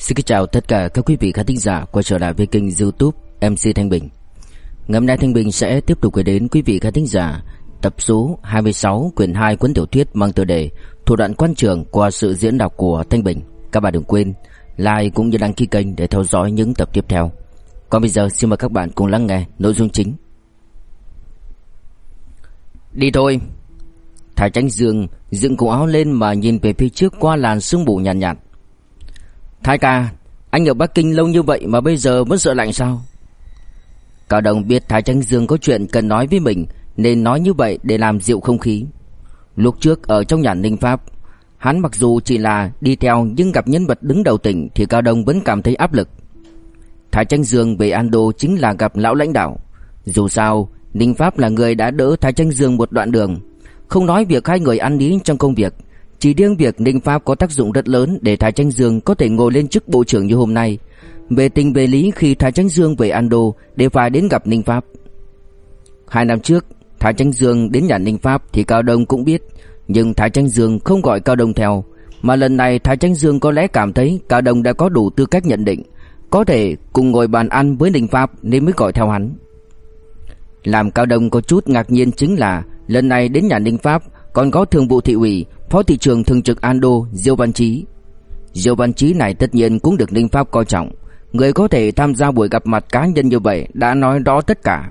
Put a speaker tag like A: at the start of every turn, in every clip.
A: Xin kính chào tất cả các quý vị khán thính giả quay trở lại với kênh youtube MC Thanh Bình. Ngày hôm nay Thanh Bình sẽ tiếp tục gửi đến quý vị khán thính giả tập số 26 quyển 2 cuốn tiểu thuyết mang tựa đề Thủ đoạn quan trường qua sự diễn đọc của Thanh Bình. Các bạn đừng quên like cũng như đăng ký kênh để theo dõi những tập tiếp theo. Còn bây giờ xin mời các bạn cùng lắng nghe nội dung chính. Đi thôi. Thái Tránh Dương dựng cổ áo lên mà nhìn về phía trước qua làn sương mù nhàn nhạt, nhạt. Thái ca, anh ở Bắc Kinh lâu như vậy mà bây giờ vẫn sợ lạnh sao? Cao Đồng biết Thái Tránh Dương có chuyện cần nói với mình nên nói như vậy để làm dịu không khí. Lúc trước ở trong nhà Ninh Pháp, hắn mặc dù chỉ là đi theo nhưng gặp nhân vật đứng đầu tỉnh thì Cao Đồng vẫn cảm thấy áp lực. Thái Tránh Dương về Ando chính là gặp lão lãnh đạo. Dù sao, Ninh Pháp là người đã đỡ Thái Tránh Dương một đoạn đường. Không nói việc hai người ăn ý trong công việc, chỉ riêng việc Ninh Pháp có tác dụng rất lớn để Thái Tranh Dương có thể ngồi lên chức bộ trưởng như hôm nay. Về tình về lý khi Thái Tranh Dương về Ando đều phải đến gặp Ninh Pháp. Hai năm trước, Thái Tranh Dương đến nhà Ninh Pháp thì Cao Đông cũng biết, nhưng Thái Tranh Dương không gọi Cao Đông theo, mà lần này Thái Tranh Dương có lẽ cảm thấy Cao Đông đã có đủ tư cách nhận định, có thể cùng ngồi bàn ăn với Ninh Pháp nên mới gọi theo hắn. Làm Cao Đông có chút ngạc nhiên chính là lần này đến nhà Ninh Pháp còn có thường vụ thị ủy Phó thị trưởng thường trực Ando Diêu Văn Chí. Diêu Văn Chí này tất nhiên cũng được Ninh Pháp coi trọng, người có thể tham gia buổi gặp mặt cá nhân như vậy đã nói rõ tất cả.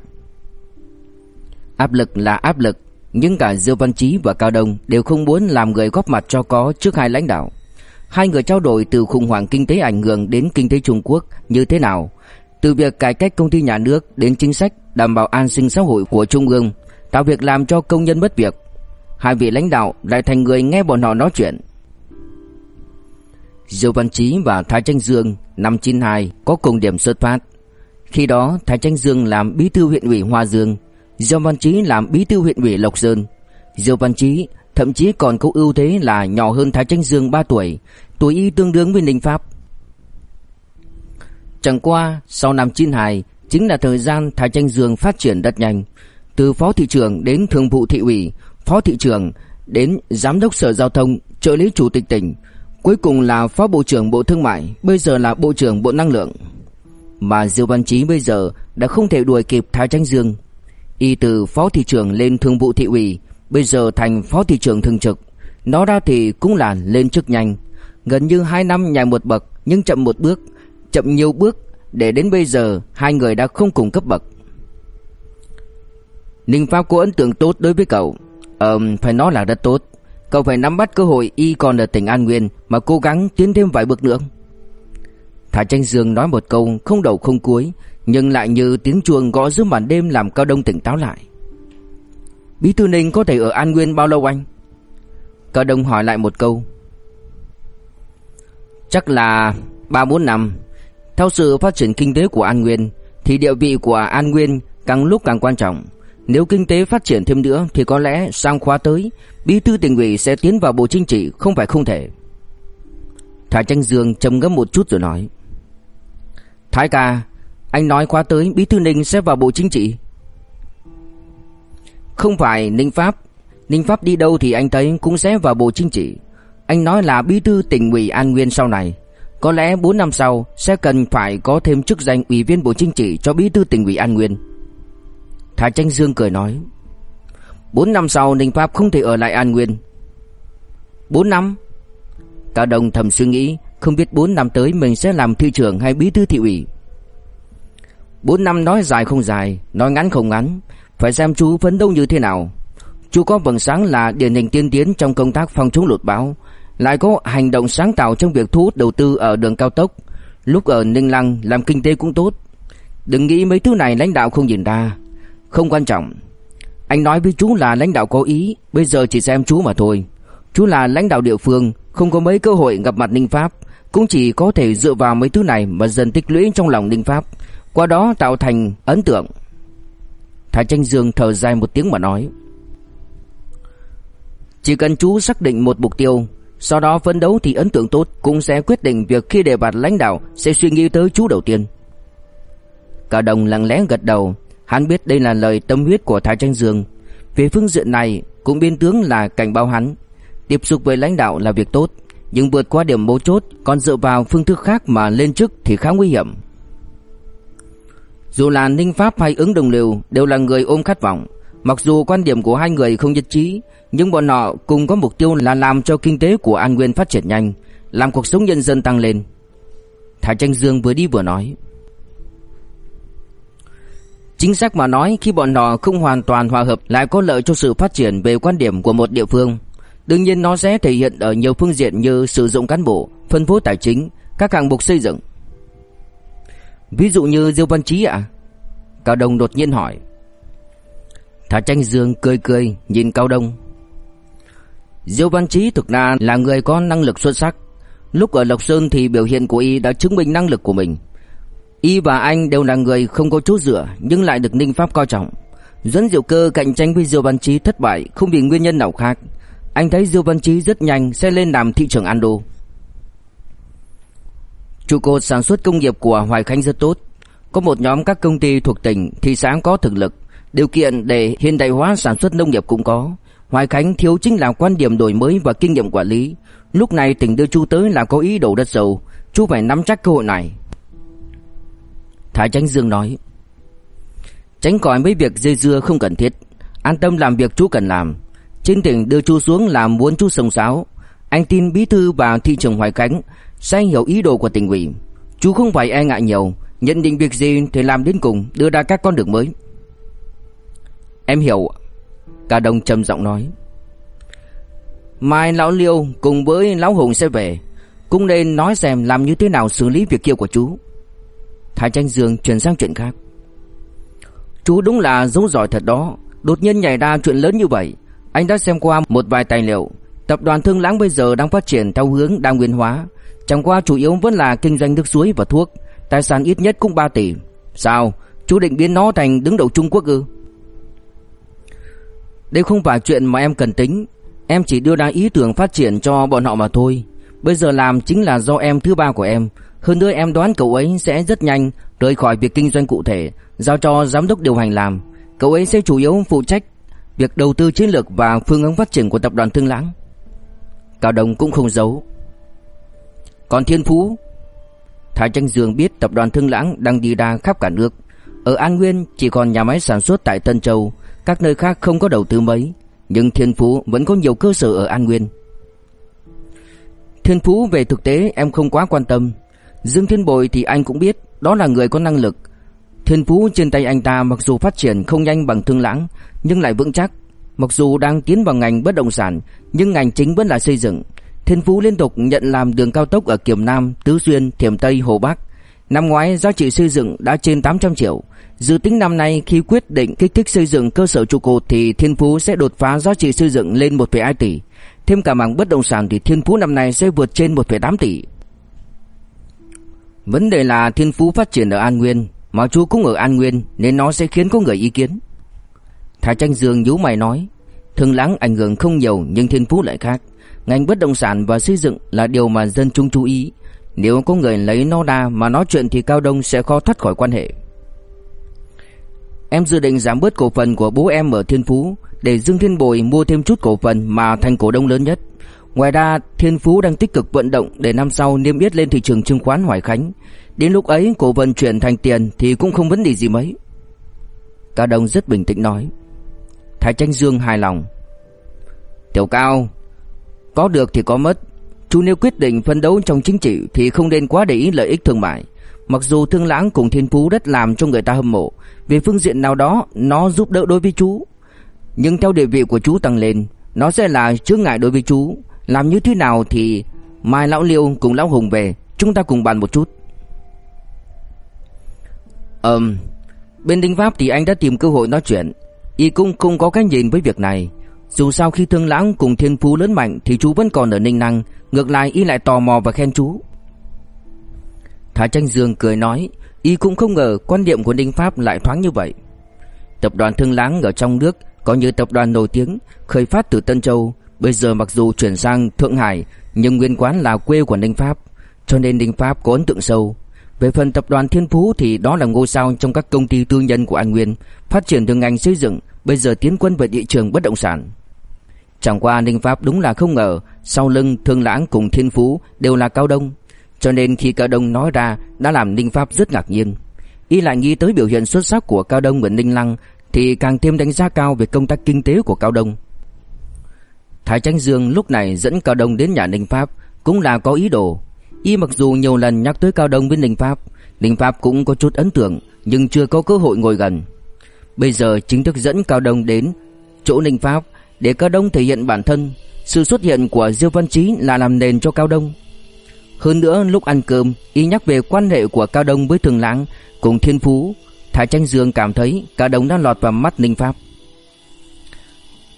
A: Áp lực là áp lực, nhưng cả Diêu Văn Chí và Cao Đông đều không muốn làm người góp mặt cho có trước hai lãnh đạo. Hai người trao đổi từ khủng hoảng kinh tế ảnh hưởng đến kinh tế Trung Quốc như thế nào, từ việc cải cách công ty nhà nước đến chính sách đảm bảo an sinh xã hội của Trung ương, tạo việc làm cho công nhân mất việc, Hai vị lãnh đạo lại thành người nghe bọn họ nói chuyện. Diêu Văn Chí và Thái Tranh Dương, năm 92 có cùng điểm xuất phát. Khi đó, Thái Tranh Dương làm bí thư huyện ủy Hoa Dương, Diêu Văn Chí làm bí thư huyện ủy Lộc Sơn. Diêu Văn Chí thậm chí còn có ưu thế là nhỏ hơn Thái Tranh Dương 3 tuổi Tuổi y tương đương với Ninh Pháp. Chẳng qua, sau năm 92 chính là thời gian Thái Tranh Dương phát triển rất nhanh. Từ phó thị trưởng đến thường vụ thị ủy phó thị trưởng đến giám đốc sở giao thông, trợ lý chủ tịch tỉnh, cuối cùng là phó bộ trưởng bộ thương mại, bây giờ là bộ trưởng bộ năng lượng. Mà Diêu Văn Chí bây giờ đã không thể đuổi kịp Thái Tranh Dương. Y từ phó thị trưởng lên thường vụ thị ủy, bây giờ thành phó thị trưởng thường trực. Nó ra thì cũng là lên chức nhanh, gần như 2 năm nhảy một bậc nhưng chậm một bước, chậm nhiều bước để đến bây giờ hai người đã không cùng cấp bậc. Ninh Pháp có ấn tượng tốt đối với cậu Ờ, phải nói là rất tốt. Cậu phải nắm bắt cơ hội y còn ở tỉnh An Nguyên mà cố gắng tiến thêm vài bước nữa. Thả tranh dương nói một câu không đầu không cuối, nhưng lại như tiếng chuông gõ giữa màn đêm làm Cao Đông tỉnh táo lại. Bí thư Ninh có thể ở An Nguyên bao lâu anh? Cao Đông hỏi lại một câu. Chắc là 3-4 năm. Theo sự phát triển kinh tế của An Nguyên, thì địa vị của An Nguyên càng lúc càng quan trọng. Nếu kinh tế phát triển thêm nữa thì có lẽ sang khóa tới, bí thư tỉnh ủy sẽ tiến vào bộ chính trị không phải không thể. Thái Tranh Dương trầm ngâm một chút rồi nói: "Thái ca, anh nói khóa tới bí thư Ninh sẽ vào bộ chính trị?" Không phải Ninh Pháp, Ninh Pháp đi đâu thì anh thấy cũng sẽ vào bộ chính trị. Anh nói là bí thư tỉnh ủy An Nguyên sau này, có lẽ 4 năm sau sẽ cần phải có thêm chức danh ủy viên bộ chính trị cho bí thư tỉnh ủy An Nguyên. Thái Tranh Dương cười nói, Bốn năm sau Ninh Pháp không thể ở lại An Nguyên. Bốn năm? Cao Đông thầm suy nghĩ, Không biết bốn năm tới mình sẽ làm thị trưởng hay bí thư thị ủy. Bốn năm nói dài không dài, Nói ngắn không ngắn, Phải xem chú phấn đấu như thế nào. Chú có vầng sáng là điển hình tiên tiến trong công tác phòng chống lụt bão, Lại có hành động sáng tạo trong việc thu hút đầu tư ở đường cao tốc. Lúc ở Ninh Lăng làm kinh tế cũng tốt. Đừng nghĩ mấy thứ này lãnh đạo không nhìn ra không quan trọng. Anh nói với chú là lãnh đạo cố ý, Bây giờ chỉ xem chú mà thôi. Chú là lãnh đạo địa phương, Không có mấy cơ hội gặp mặt Ninh Pháp, Cũng chỉ có thể dựa vào mấy thứ này Mà dần tích lũy trong lòng Ninh Pháp, Qua đó tạo thành ấn tượng. Thái Tranh Dương thở dài một tiếng mà nói. Chỉ cần chú xác định một mục tiêu, Sau đó phấn đấu thì ấn tượng tốt Cũng sẽ quyết định việc khi đề bạt lãnh đạo Sẽ suy nghĩ tới chú đầu tiên. Cả đồng lặng lẽ gật đầu. Hắn biết đây là lời tâm huyết của Thái Tranh Dương. Về phương diện này, cũng biên tướng là cảnh báo hắn. Tiếp xúc với lãnh đạo là việc tốt, Nhưng vượt qua điểm mấu chốt, Còn dựa vào phương thức khác mà lên chức Thì khá nguy hiểm. Dù là Ninh Pháp hay ứng đồng liều Đều là người ôm khát vọng. Mặc dù quan điểm của hai người không nhất trí, Nhưng bọn họ cùng có mục tiêu là làm cho kinh tế của An Nguyên phát triển nhanh, Làm cuộc sống nhân dân tăng lên. Thái Tranh Dương vừa đi vừa nói. Chính xác mà nói khi bọn họ không hoàn toàn hòa hợp lại có lợi cho sự phát triển về quan điểm của một địa phương. Đương nhiên nó sẽ thể hiện ở nhiều phương diện như sử dụng cán bộ, phân phối tài chính, các hạng mục xây dựng. Ví dụ như Diêu Văn Chí ạ? À? Cao Đông đột nhiên hỏi. Thả tranh dương cười cười nhìn Cao Đông. Diêu Văn Chí thực ra là người có năng lực xuất sắc. Lúc ở Lộc Sơn thì biểu hiện của y đã chứng minh năng lực của mình. Y và anh đều là người không có chỗ dựa nhưng lại được Ninh Pháp coi trọng. Dẫn Diệu Cơ cạnh tranh với Diêu Văn Chí thất bại không vì nguyên nhân nào khác. Anh thấy Diêu Văn Chí rất nhanh sẽ lên làm thị trưởng Ando. Trụ cột sản xuất công nghiệp của Hoài Khánh rất tốt. Có một nhóm các công ty thuộc tỉnh, thị sáng có thực lực. Điều kiện để hiện đại hóa sản xuất nông nghiệp cũng có. Hoài Khánh thiếu chính là quan điểm đổi mới và kinh nghiệm quản lý. Lúc này tỉnh đưa Chu tới là có ý đồ đất sâu. Chu phải nắm chắc cơ hội này. Thái Chánh Dương nói Tránh khỏi mấy việc dây dưa không cần thiết. An tâm làm việc chú cần làm. Trên tỉnh đưa chú xuống làm muốn chú sông sáo. Anh tin bí thư và thị trưởng Hoài Khánh Sẽ hiểu ý đồ của tỉnh ủy. Chú không phải e ngại nhiều. Nhận định việc gì thì làm đến cùng, Đưa ra các con đường mới. Em hiểu Cả đồng trầm giọng nói, Mai lão Liêu cùng với lão Hùng sẽ về. Cũng nên nói xem làm như thế nào xử lý việc kia của chú. Thái Tranh Dương chuyển sang chuyện khác. Chú đúng là dấu giỏi thật đó. Đột nhiên nhảy ra chuyện lớn như vậy. Anh đã xem qua một vài tài liệu. Tập đoàn Thương Lãng bây giờ đang phát triển theo hướng đa nguyên hóa. Chẳng qua chủ yếu vẫn là kinh doanh nước suối và thuốc. Tài sản ít nhất cũng 3 tỷ. Sao? Chú định biến nó thành đứng đầu Trung Quốc ư? Đây không phải chuyện mà em cần tính. Em chỉ đưa ra ý tưởng phát triển cho bọn họ mà thôi. Bây giờ làm chính là do em, thứ ba của em hơn nữa em đoán cậu ấy sẽ rất nhanh rời khỏi việc kinh doanh cụ thể, giao cho giám đốc điều hành làm. Cậu ấy sẽ chủ yếu phụ trách việc đầu tư chiến lược và phương hướng phát triển của tập đoàn Thương Lãng. Cao Đồng cũng không giấu. Còn Thiên Phú, Thái Tranh Dương biết tập đoàn Thương Lãng đang đi ra khắp cả nước. Ở An Nguyên chỉ còn nhà máy sản xuất tại Tân Châu, các nơi khác không có đầu tư mấy, nhưng Thiên Phú vẫn có nhiều cơ sở ở An Nguyên. Thiên Phú về thực tế em không quá quan tâm, Dương Thiên Bội thì anh cũng biết Đó là người có năng lực. Thiên phú trên tay anh ta mặc dù phát triển không nhanh bằng thương lãng Nhưng lại vững chắc. Mặc dù đang tiến vào ngành bất động sản Nhưng ngành chính vẫn là xây dựng. Thiên phú liên tục nhận làm đường cao tốc ở Kiềm Nam, Tứ Xuyên, Thiểm Tây, Hồ Bắc. Năm ngoái giá trị xây dựng đã trên 800 triệu. Dự tính năm nay khi quyết định kích thích xây dựng cơ sở trụ cột Thì Thiên Phú sẽ đột phá giá trị xây dựng lên 1,2 tỷ. Thêm cả mảng bất động sản thì Thiên Phú năm nay sẽ vượt trên 1,8 tỷ. Vấn đề là thiên phú phát triển ở An Nguyên. Mà chú cũng ở An Nguyên, Nên nó sẽ khiến có người ý kiến. Thái Tranh Dương nhíu mày nói Thường lãng ảnh hưởng không nhiều, Nhưng thiên phú lại khác. Ngành bất động sản và xây dựng là điều mà dân chúng chú ý. Nếu có người lấy nó đa mà nói chuyện Thì Cao Đông sẽ khó thoát khỏi quan hệ. Em dự định giảm bớt cổ phần của bố em ở Thiên Phú Để Dương Thiên Bồi mua thêm chút cổ phần mà thành cổ đông lớn nhất. Ngoài ra, Thiên Phú đang tích cực vận động để năm sau niêm yết lên thị trường chứng khoán Hoài Khánh. Đến lúc ấy cổ vận chuyển thành tiền thì cũng không vấn đề gì mấy. Cao Đông rất bình tĩnh nói. Thái Tranh Dương hài lòng. Tiểu Cao, có được thì có mất. Chú nếu quyết định phân đấu trong chính trị thì không nên quá để ý lợi ích thương mại. Mặc dù Thương Lãng cùng Thiên Phú rất làm cho người ta hâm mộ, về phương diện nào đó nó giúp đỡ đối với chú. Nhưng theo địa vị của chú tăng lên, nó sẽ là chướng ngại đối với chú. Làm như thế nào thì Mai Lão Liêu cùng Lão Hùng về, Chúng ta cùng bàn một chút. Ờm Bên Đinh Pháp thì anh đã tìm cơ hội nói chuyện. Y cũng không có cái nhìn với việc này. Dù sao khi Thương Lãng cùng Thiên Phú lớn mạnh Thì chú vẫn còn ở Ninh Năng, Ngược lại Y lại tò mò và khen chú. Thái Tranh Dương cười nói, Y cũng không ngờ quan điểm của Đinh Pháp lại thoáng như vậy. Tập đoàn Thương Lãng ở trong nước Có như tập đoàn nổi tiếng, Khởi phát từ Tân Châu. Bây giờ mặc dù chuyển sang Thượng Hải, Nhưng nguyên quán là quê của Ninh Pháp, Cho nên Ninh Pháp có ấn tượng sâu. Về phần tập đoàn Thiên Phú thì đó là ngôi sao trong các công ty tư nhân của An Nguyên, Phát triển từ ngành xây dựng, Bây giờ tiến quân về thị trường bất động sản. Chẳng qua Ninh Pháp đúng là không ngờ, Sau lưng Thương Lãng cùng Thiên Phú Đều là Cao Đông, Cho nên khi Cao Đông nói ra Đã làm Ninh Pháp rất ngạc nhiên. Y lại nghĩ tới biểu hiện xuất sắc của Cao Đông và Ninh Lăng, Thì càng thêm đánh giá cao Về công tác kinh tế của Cao Đông. Thái Tránh Dương lúc này dẫn Cao Đông đến nhà Ninh Pháp Cũng là có ý đồ Y mặc dù nhiều lần nhắc tới Cao Đông với Ninh Pháp Ninh Pháp cũng có chút ấn tượng Nhưng chưa có cơ hội ngồi gần Bây giờ chính thức dẫn Cao Đông đến chỗ Ninh Pháp để Cao Đông thể hiện bản thân. Sự xuất hiện của Diêu Văn Chí là làm nền cho Cao Đông. Hơn nữa lúc ăn cơm, y nhắc về quan hệ của Cao Đông với Thường Lãng cùng Thiên Phú, Thái Tranh Dương cảm thấy Cao Đông đã lọt vào mắt Ninh Pháp.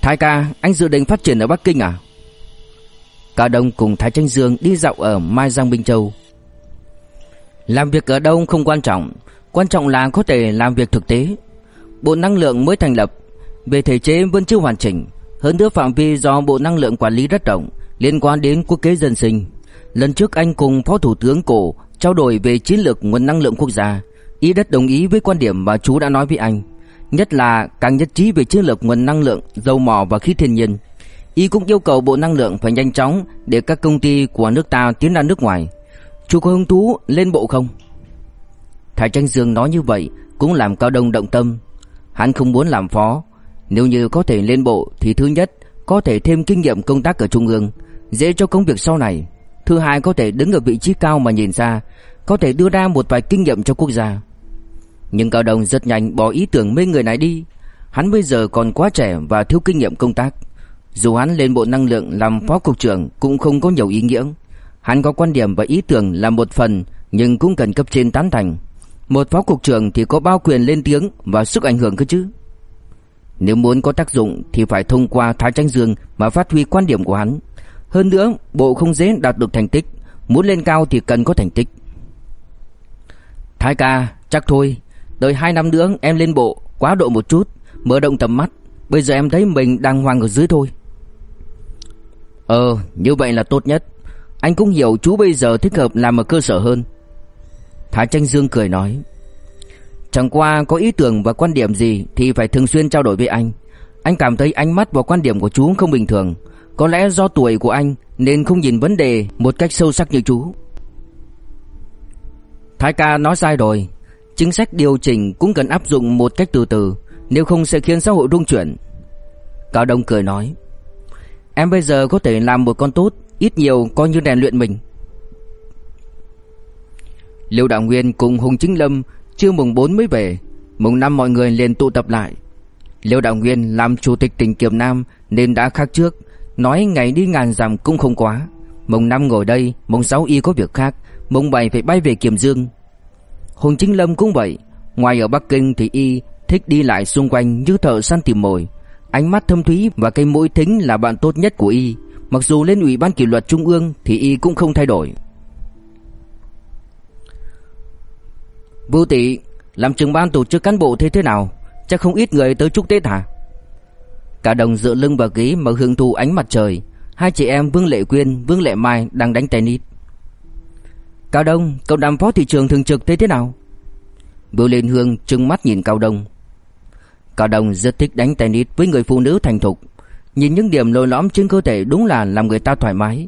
A: Thái ca, anh dự định phát triển ở Bắc Kinh à? Cao Đông cùng Thái Tranh Dương đi dạo ở Mai Giang Bình Châu. Làm việc ở đâu không quan trọng, quan trọng là có thể làm việc thực tế. Bộ năng lượng mới thành lập, về thể chế vẫn chưa hoàn chỉnh, hơn nữa phạm vi do Bộ Năng lượng quản lý rất rộng, liên quan đến quốc kế dân sinh. Lần trước anh cùng Phó Thủ tướng Cổ trao đổi về chiến lược nguồn năng lượng quốc gia, ý đất đồng ý với quan điểm mà chú đã nói với anh, nhất là càng nhất trí về chiến lược nguồn năng lượng, dầu mỏ và khí thiên nhiên. Y cũng yêu cầu Bộ Năng lượng phải nhanh chóng để các công ty của nước ta tiến ra nước ngoài. Chú có hứng thú lên bộ không? Thái Tranh Dương nói như vậy cũng làm Cao Đông động tâm. Hắn không muốn làm phó, nếu như có thể lên bộ thì thứ nhất có thể thêm kinh nghiệm công tác ở trung ương, dễ cho công việc sau này. Thứ hai có thể đứng ở vị trí cao mà nhìn ra, có thể đưa ra một vài kinh nghiệm cho quốc gia. Nhưng Cao Đông rất nhanh bỏ ý tưởng mê người này đi. Hắn bây giờ còn quá trẻ và thiếu kinh nghiệm công tác. Dù hắn lên bộ năng lượng làm phó cục trưởng cũng không có nhiều ý nghĩa. Hắn có quan điểm và ý tưởng là một phần nhưng cũng cần cấp trên tán thành. Một phó cục trưởng thì có bao quyền lên tiếng và sức ảnh hưởng cơ chứ. Nếu muốn có tác dụng thì phải thông qua Thái Tranh Dương mà phát huy quan điểm của hắn. Hơn nữa, bộ không dễ đạt được thành tích, muốn lên cao thì cần có thành tích. Thái ca, chắc thôi, đợi 2 năm nữa em lên bộ, quá độ một chút, mở động tầm mắt, bây giờ em thấy mình đang hoang ở dưới thôi. Ờ, như vậy là tốt nhất. Anh cũng hiểu chú bây giờ thích hợp làm ở cơ sở hơn. Thái Tranh Dương cười nói. Chẳng qua có ý tưởng và quan điểm gì thì phải thường xuyên trao đổi với anh. Anh cảm thấy ánh mắt và quan điểm của chú không bình thường. Có lẽ do tuổi của anh nên không nhìn vấn đề một cách sâu sắc như chú. Thái ca nói sai rồi. Chính sách điều chỉnh cũng cần áp dụng một cách từ từ, nếu không sẽ khiến xã hội rung chuyển. Cao Đông cười nói. Em bây giờ có thể làm một con tốt, ít nhiều coi như rèn luyện mình. Liêu Đạo Nguyên cùng Hùng Chính Lâm Trưa mùng 4 mới về Mùng 5 mọi người liền tụ tập lại Liêu Đạo Nguyên làm chủ tịch tỉnh Kiềm Nam Nên đã khác trước Nói ngày đi ngàn dặm cũng không quá Mùng 5 ngồi đây Mùng 6 y có việc khác Mùng 7 phải bay về Kiềm Dương Hùng Chính Lâm cũng vậy. Ngoài ở Bắc Kinh thì y thích đi lại xung quanh như thợ săn tìm mồi. Ánh mắt thâm thúy và cây mũi thính là bạn tốt nhất của y. Mặc dù lên ủy ban kỷ luật trung ương thì y cũng không thay đổi. Vô tỷ Làm trưởng ban tổ chức cán bộ thế thế nào? Chắc không ít người tới chúc Tết hả? Cả đồng dựa lưng vào ghế mà hưởng thụ ánh mặt trời. Hai chị em Vương Lệ Quyên, Vương Lệ Mai đang đánh tennis. Cao Đông, cậu làm phó thị trường thường trực thế thế nào? Bưu Liên Hương trừng mắt nhìn Cao Đông. Cao Đông rất thích đánh tennis với người phụ nữ thành thục. Nhìn những điểm lồi lõm trên cơ thể đúng là làm người ta thoải mái.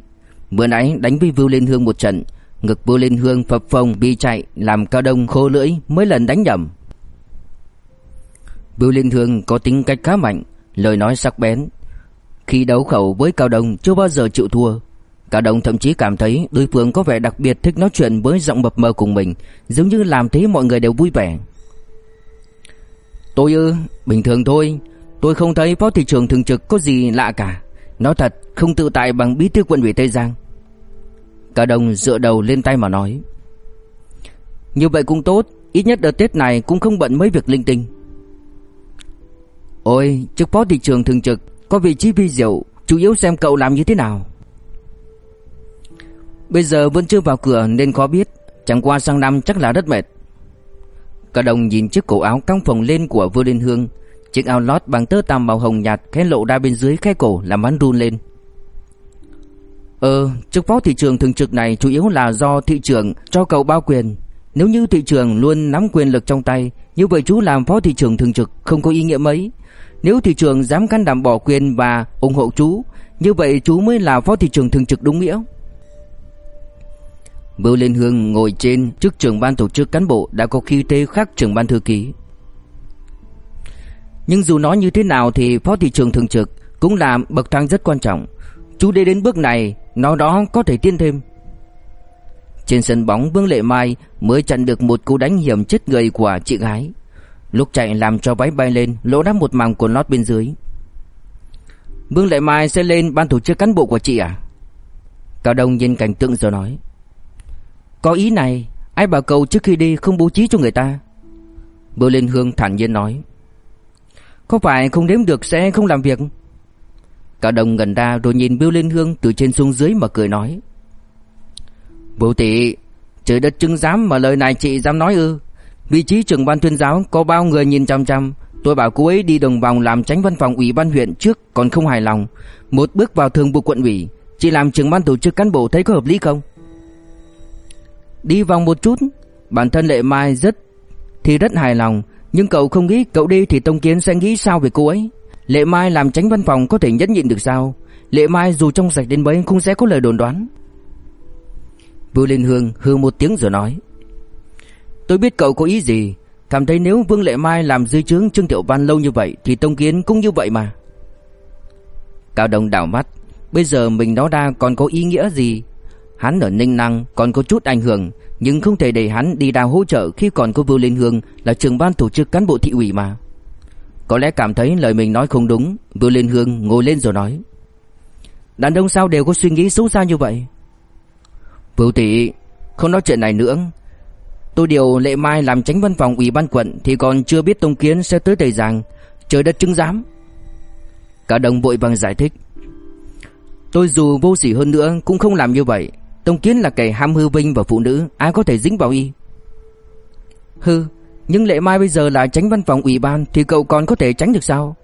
A: Bữa nãy đánh với Bưu Liên Hương một trận Ngực Bưu Liên hương phập phồng bị chạy Làm cao đông khô lưỡi mấy lần đánh nhầm. Bưu Liên Hương có tính cách khá mạnh Lời nói sắc bén. Khi đấu khẩu với Cao Đông chưa bao giờ chịu thua. Cả đồng thậm chí cảm thấy đối phương có vẻ đặc biệt thích nói chuyện với giọng mập mờ cùng mình Giống như làm thế mọi người đều vui vẻ. Tôi ư, bình thường thôi. Tôi không thấy phó thị trưởng thường trực có gì lạ cả. Nói thật, không tự tại bằng bí thư quận ủy Tây Giang. Cả đồng dựa đầu lên tay mà nói. Như vậy cũng tốt Ít nhất đợt Tết này cũng không bận mấy việc linh tinh. Ôi chức phó thị trường thường trực Có vị trí vi diệu Chủ yếu xem cậu làm như thế nào? Bây giờ vẫn chưa vào cửa nên khó biết. Chẳng qua sang năm chắc là rất mệt. Cả đồng nhìn chiếc cổ áo căng phồng lên của Vương Liên Hương. Chiếc áo lót bằng tơ tằm màu hồng nhạt khẽ lộ ra bên dưới khe cổ làm hắn run lên. Ờ, chức phó thị trường thường trực này chủ yếu là do thị trường cho cậu bao quyền. Nếu như thị trường luôn nắm quyền lực trong tay, như vậy chú làm phó thị trường thường trực không có ý nghĩa mấy. Nếu thị trường dám can đảm bỏ quyền và ủng hộ chú Như vậy chú mới là phó thị trường thường trực đúng nghĩa. Bưu Liên Hương ngồi trên trước trưởng ban tổ chức cán bộ đã có khi thế khác trưởng ban thư ký. Nhưng dù nói như thế nào thì phó thị trường thường trực cũng là bậc thang rất quan trọng. Chú đi đến bước này, Nó đó có thể tiến thêm. Trên sân bóng Vương Lệ Mai Mới chặn được một cú đánh hiểm chết người của chị gái. Lúc chạy làm cho váy bay lên, Lỗ đắp một màng quần lót bên dưới. Vương Lệ Mai sẽ lên ban tổ chức cán bộ của chị à? Cao Đông nhìn cảnh tượng rồi nói. Có ý này Ai bảo cậu trước khi đi không bố trí cho người ta Bưu liên Hương thản nhiên nói Có phải không đếm được sẽ không làm việc Cả đồng gần ra rồi nhìn bưu Liên Hương từ trên xuống dưới mà cười nói. Bố tỷ, trời đất chứng giám mà lời này chị dám nói ư. Vị trí trưởng ban tuyên giáo có bao người nhìn chăm chăm. Tôi bảo cô ấy đi đồng vòng làm tránh văn phòng ủy ban huyện trước còn không hài lòng. Một bước vào thường vụ quận ủy, chị làm trưởng ban tổ chức cán bộ thấy có hợp lý không? Đi vòng một chút, bản thân Lệ Mai rất thì rất hài lòng, nhưng cậu không nghĩ cậu đi thì Tông Kiến sẽ nghĩ sao về cô ấy. Lệ Mai làm tránh văn phòng có thể nhẫn nhịn được sao? Lệ Mai dù trong sạch đến mấy cũng sẽ có lời đồn đoán. Vương Liên Hương hư một tiếng rồi nói Tôi biết cậu có ý gì. Cảm thấy nếu Vương Lệ Mai làm dưới trướng Trương Tiểu Văn lâu như vậy Thì Tông Kiến cũng như vậy mà. Cao Đông đảo mắt Bây giờ mình nói ra còn có ý nghĩa gì? Hắn ở Ninh Năng còn có chút ảnh hưởng, Nhưng không thể để hắn đi đào hỗ trợ Khi còn có vưu Liên Hương Là trưởng ban tổ chức cán bộ thị ủy mà. Có lẽ cảm thấy lời mình nói không đúng vưu Liên Hương ngồi lên rồi nói. Đàn ông sao đều có suy nghĩ xấu xa như vậy? Vưu tỷ Không nói chuyện này nữa. Tôi điều Lệ Mai làm tránh văn phòng ủy ban quận Thì còn chưa biết Tông Kiến sẽ tới Tây Giang. Trời đất chứng giám. Cả đồng vội vàng giải thích. Tôi dù vô sỉ hơn nữa Cũng không làm như vậy. Tông Kiến là kẻ ham hư vinh và phụ nữ, Ai có thể dính vào y? Hư, nhưng Lệ Mai bây giờ là tránh văn phòng ủy ban Thì cậu còn có thể tránh được sao?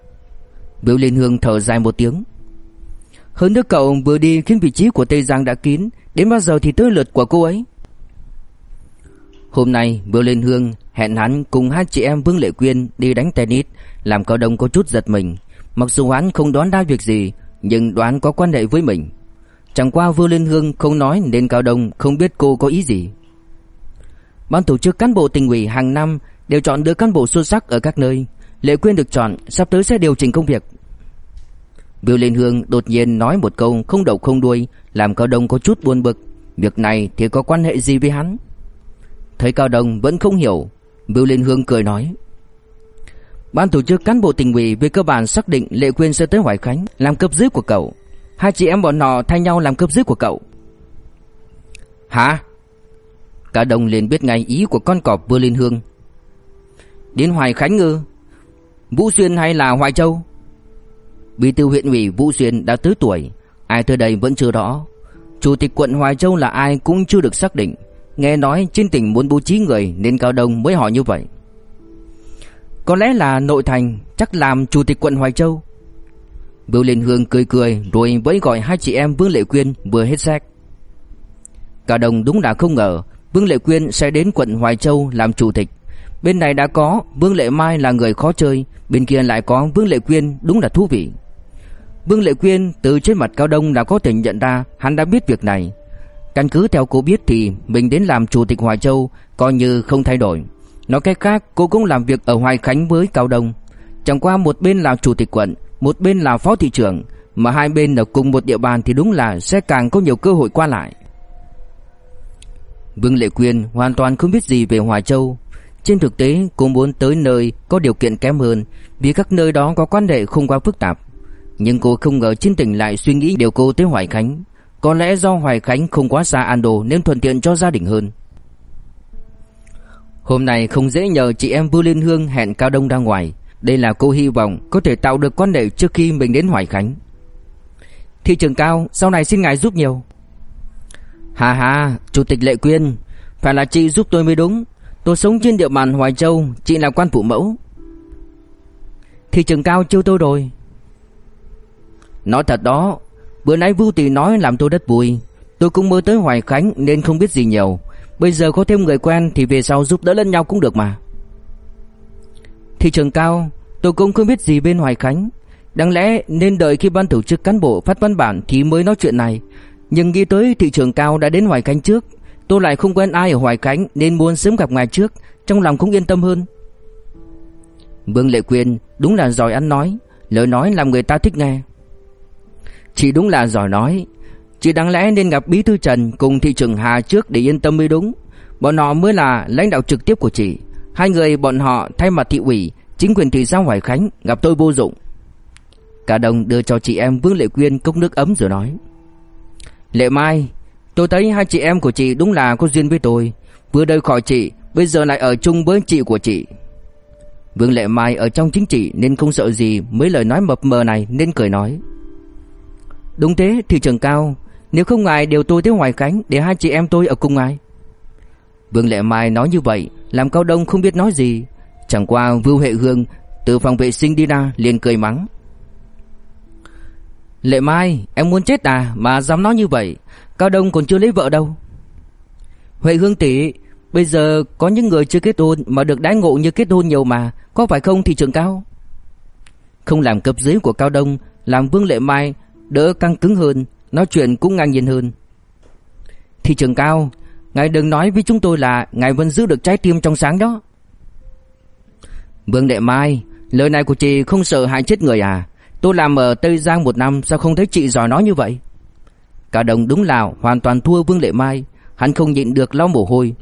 A: Biểu Liên Hương thở dài một tiếng. Hơn nữa cậu vừa đi khiến vị trí của Tây Giang đã kín, Đến bao giờ thì tới lượt của cô ấy? Hôm nay, Biểu Liên Hương hẹn hắn cùng hai chị em Vương Lệ Quyên đi đánh tennis, Làm cao đông có chút giật mình. Mặc dù hắn không đoán ra việc gì, Nhưng đoán có quan hệ với mình. Chẳng qua Vương Liên Hương không nói nên Cao Đông không biết cô có ý gì Ban tổ chức cán bộ tỉnh ủy hàng năm đều chọn được cán bộ xuất sắc ở các nơi. Lệ Quyên được chọn, sắp tới sẽ điều chỉnh công việc. Vương Liên Hương đột nhiên nói một câu không đầu không đuôi, làm Cao Đông có chút buồn bực. Việc này thì có quan hệ gì với hắn? Thấy Cao Đông vẫn không hiểu, Vương Liên Hương cười nói: Ban tổ chức cán bộ tỉnh ủy về cơ bản xác định Lệ Quyên sẽ tới Hoài Khánh làm cấp dưới của cậu. Hai chị em bọn nọ thay nhau làm cướp dưới của cậu. Hả? Cả đồng liền biết ngay ý của con cọp vừa lên hương. Đến Hoài Khánh ngư, Vũ Xuyên hay là Hoài Châu? Bí thư huyện ủy Vũ Xuyên đã tứ tuổi, Ai tới đây vẫn chưa rõ. Chủ tịch quận Hoài Châu là ai cũng chưa được xác định. Nghe nói trên tỉnh muốn bố trí người Nên Cao Đông mới hỏi như vậy. Có lẽ là nội thành, Chắc làm chủ tịch quận Hoài Châu. Bưu Liên Hương cười cười Rồi với gọi hai chị em Vương Lệ Quyên vừa hết xác Cao Đông đúng là không ngờ Vương Lệ Quyên sẽ đến quận Hoài Châu làm chủ tịch. Bên này đã có Vương Lệ Mai là người khó chơi, bên kia lại có Vương Lệ Quyên đúng là thú vị. Vương Lệ Quyên từ trên mặt Cao Đông đã có thể nhận ra hắn đã biết việc này. Căn cứ theo cô biết thì mình đến làm chủ tịch Hoài Châu coi như không thay đổi. Nói cách khác cô cũng làm việc ở Hoài Khánh với Cao Đông. Chẳng qua một bên là chủ tịch quận, một bên là phó thị trưởng, mà hai bên ở cùng một địa bàn thì đúng là sẽ càng có nhiều cơ hội qua lại. Vương Lệ Quyên hoàn toàn không biết gì về Hoài Châu. Trên thực tế cô muốn tới nơi có điều kiện kém hơn vì các nơi đó có quan hệ không quá phức tạp. Nhưng cô không ngờ trên tỉnh lại suy nghĩ điều cô tới Hoài Khánh. Có lẽ do Hoài Khánh không quá xa An Đô nên thuận tiện cho gia đình hơn. Hôm nay không dễ nhờ chị em Vưu Liên Hương hẹn Cao Đông ra ngoài. Đây là cô hy vọng có thể tạo được quan hệ trước khi mình đến Hoài Khánh. Thị trường Cao, sau này xin ngài giúp nhiều. Hà hà, Chủ tịch Lệ Quyên, phải là chị giúp tôi mới đúng. Tôi sống trên địa bàn Hoài Châu, chị là quan phụ mẫu. Thị trường cao chiêu tôi rồi. Nói thật đó, bữa nãy Vu Tỷ nói làm tôi rất vui. Tôi cũng mới tới Hoài Khánh nên không biết gì nhiều. Bây giờ có thêm người quen thì về sau giúp đỡ lẫn nhau cũng được mà. Thị trường cao, Tôi cũng không biết gì bên Hoài Khánh. Đáng lẽ nên đợi khi ban tổ chức cán bộ phát văn bản Thì mới nói chuyện này. Nhưng nghĩ tới thị trường cao đã đến Hoài Khánh trước Tôi lại không quen ai ở Hoài Khánh Nên muốn sớm gặp ngài trước Trong lòng cũng yên tâm hơn. Vương Lệ Quyên đúng là giỏi ăn nói Lời nói làm người ta thích nghe. Chị đúng là giỏi nói Chị đáng lẽ nên gặp Bí Thư Trần Cùng thị trưởng Hà trước để yên tâm mới đúng. Bọn họ mới là lãnh đạo trực tiếp của chị. Hai người bọn họ thay mặt thị ủy, Chính quyền thị xã Hoài Khánh Gặp tôi vô dụng. Cả đồng đưa cho chị em Vương Lệ Quyên cốc nước ấm rồi nói. Lệ Mai, Tôi thấy hai chị em của chị đúng là có duyên với tôi. Vừa đời khỏi chị, Bây giờ lại ở chung với chị của chị. Vương Lệ Mai ở trong chính trị Nên không sợ gì mấy lời nói mập mờ này Nên cười nói. Đúng thế, thị trường cao, Nếu không ngài đều tôi tới Hoài Khánh Để hai chị em tôi ở cùng ngài. Vương Lệ Mai nói như vậy làm Cao Đông không biết nói gì. Chẳng qua Vưu Hệ Hương Từ phòng vệ sinh đi ra liền cười mắng. Lệ Mai, em muốn chết à? Mà dám nói như vậy, Cao Đông còn chưa lấy vợ đâu. Huệ Hương tỷ Bây giờ có những người chưa kết hôn Mà được đãi ngộ như kết hôn nhiều mà, Có phải không thị trường cao? Không làm cấp dưới của Cao Đông, Làm Vương Lệ Mai đỡ căng cứng hơn, Nói chuyện cũng ngang nhiên hơn. Thị trường cao Ngài đừng nói với chúng tôi là Ngài vẫn giữ được trái tim trong sáng đó. Vương Đệ Mai, Lời này của chị không sợ hại chết người à? Tôi làm ở Tây Giang một năm, Sao không thấy chị giỏi nói như vậy? Cả đồng đúng là hoàn toàn thua Vương Lệ Mai, Hắn không nhịn được lau mồ hôi.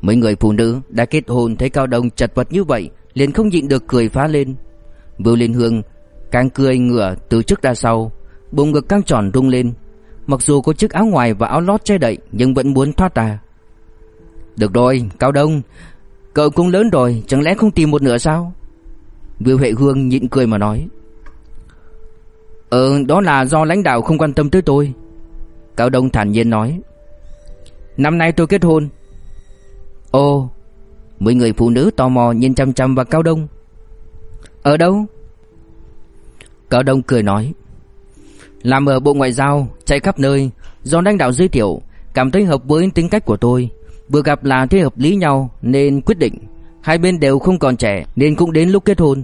A: Mấy người phụ nữ đã kết hôn Thấy Cao Đông chật vật như vậy, liền không nhịn được cười phá lên. Vưu Liên Hương càng cười ngửa từ trước ra sau, Bụng ngực căng tròn rung lên. Mặc dù có chiếc áo ngoài và áo lót che đậy, Nhưng vẫn muốn thoát ra. Được rồi, Cao Đông, Cậu cũng lớn rồi, Chẳng lẽ không tìm một nửa sao? Vưu Huệ Hương nhịn cười mà nói. Ờ đó là do lãnh đạo không quan tâm tới tôi. Cao Đông thản nhiên nói. Năm nay tôi kết hôn. Ồ, Mấy người phụ nữ tò mò nhìn chăm chăm vào Cao Đông. Ở đâu? Cao Đông cười nói làm ở Bộ Ngoại giao, chạy khắp nơi, do lãnh đạo giới thiệu, cảm thấy hợp với tính cách của tôi. Vừa gặp là thấy hợp lý nhau nên quyết định. Hai bên đều không còn trẻ nên cũng đến lúc kết hôn.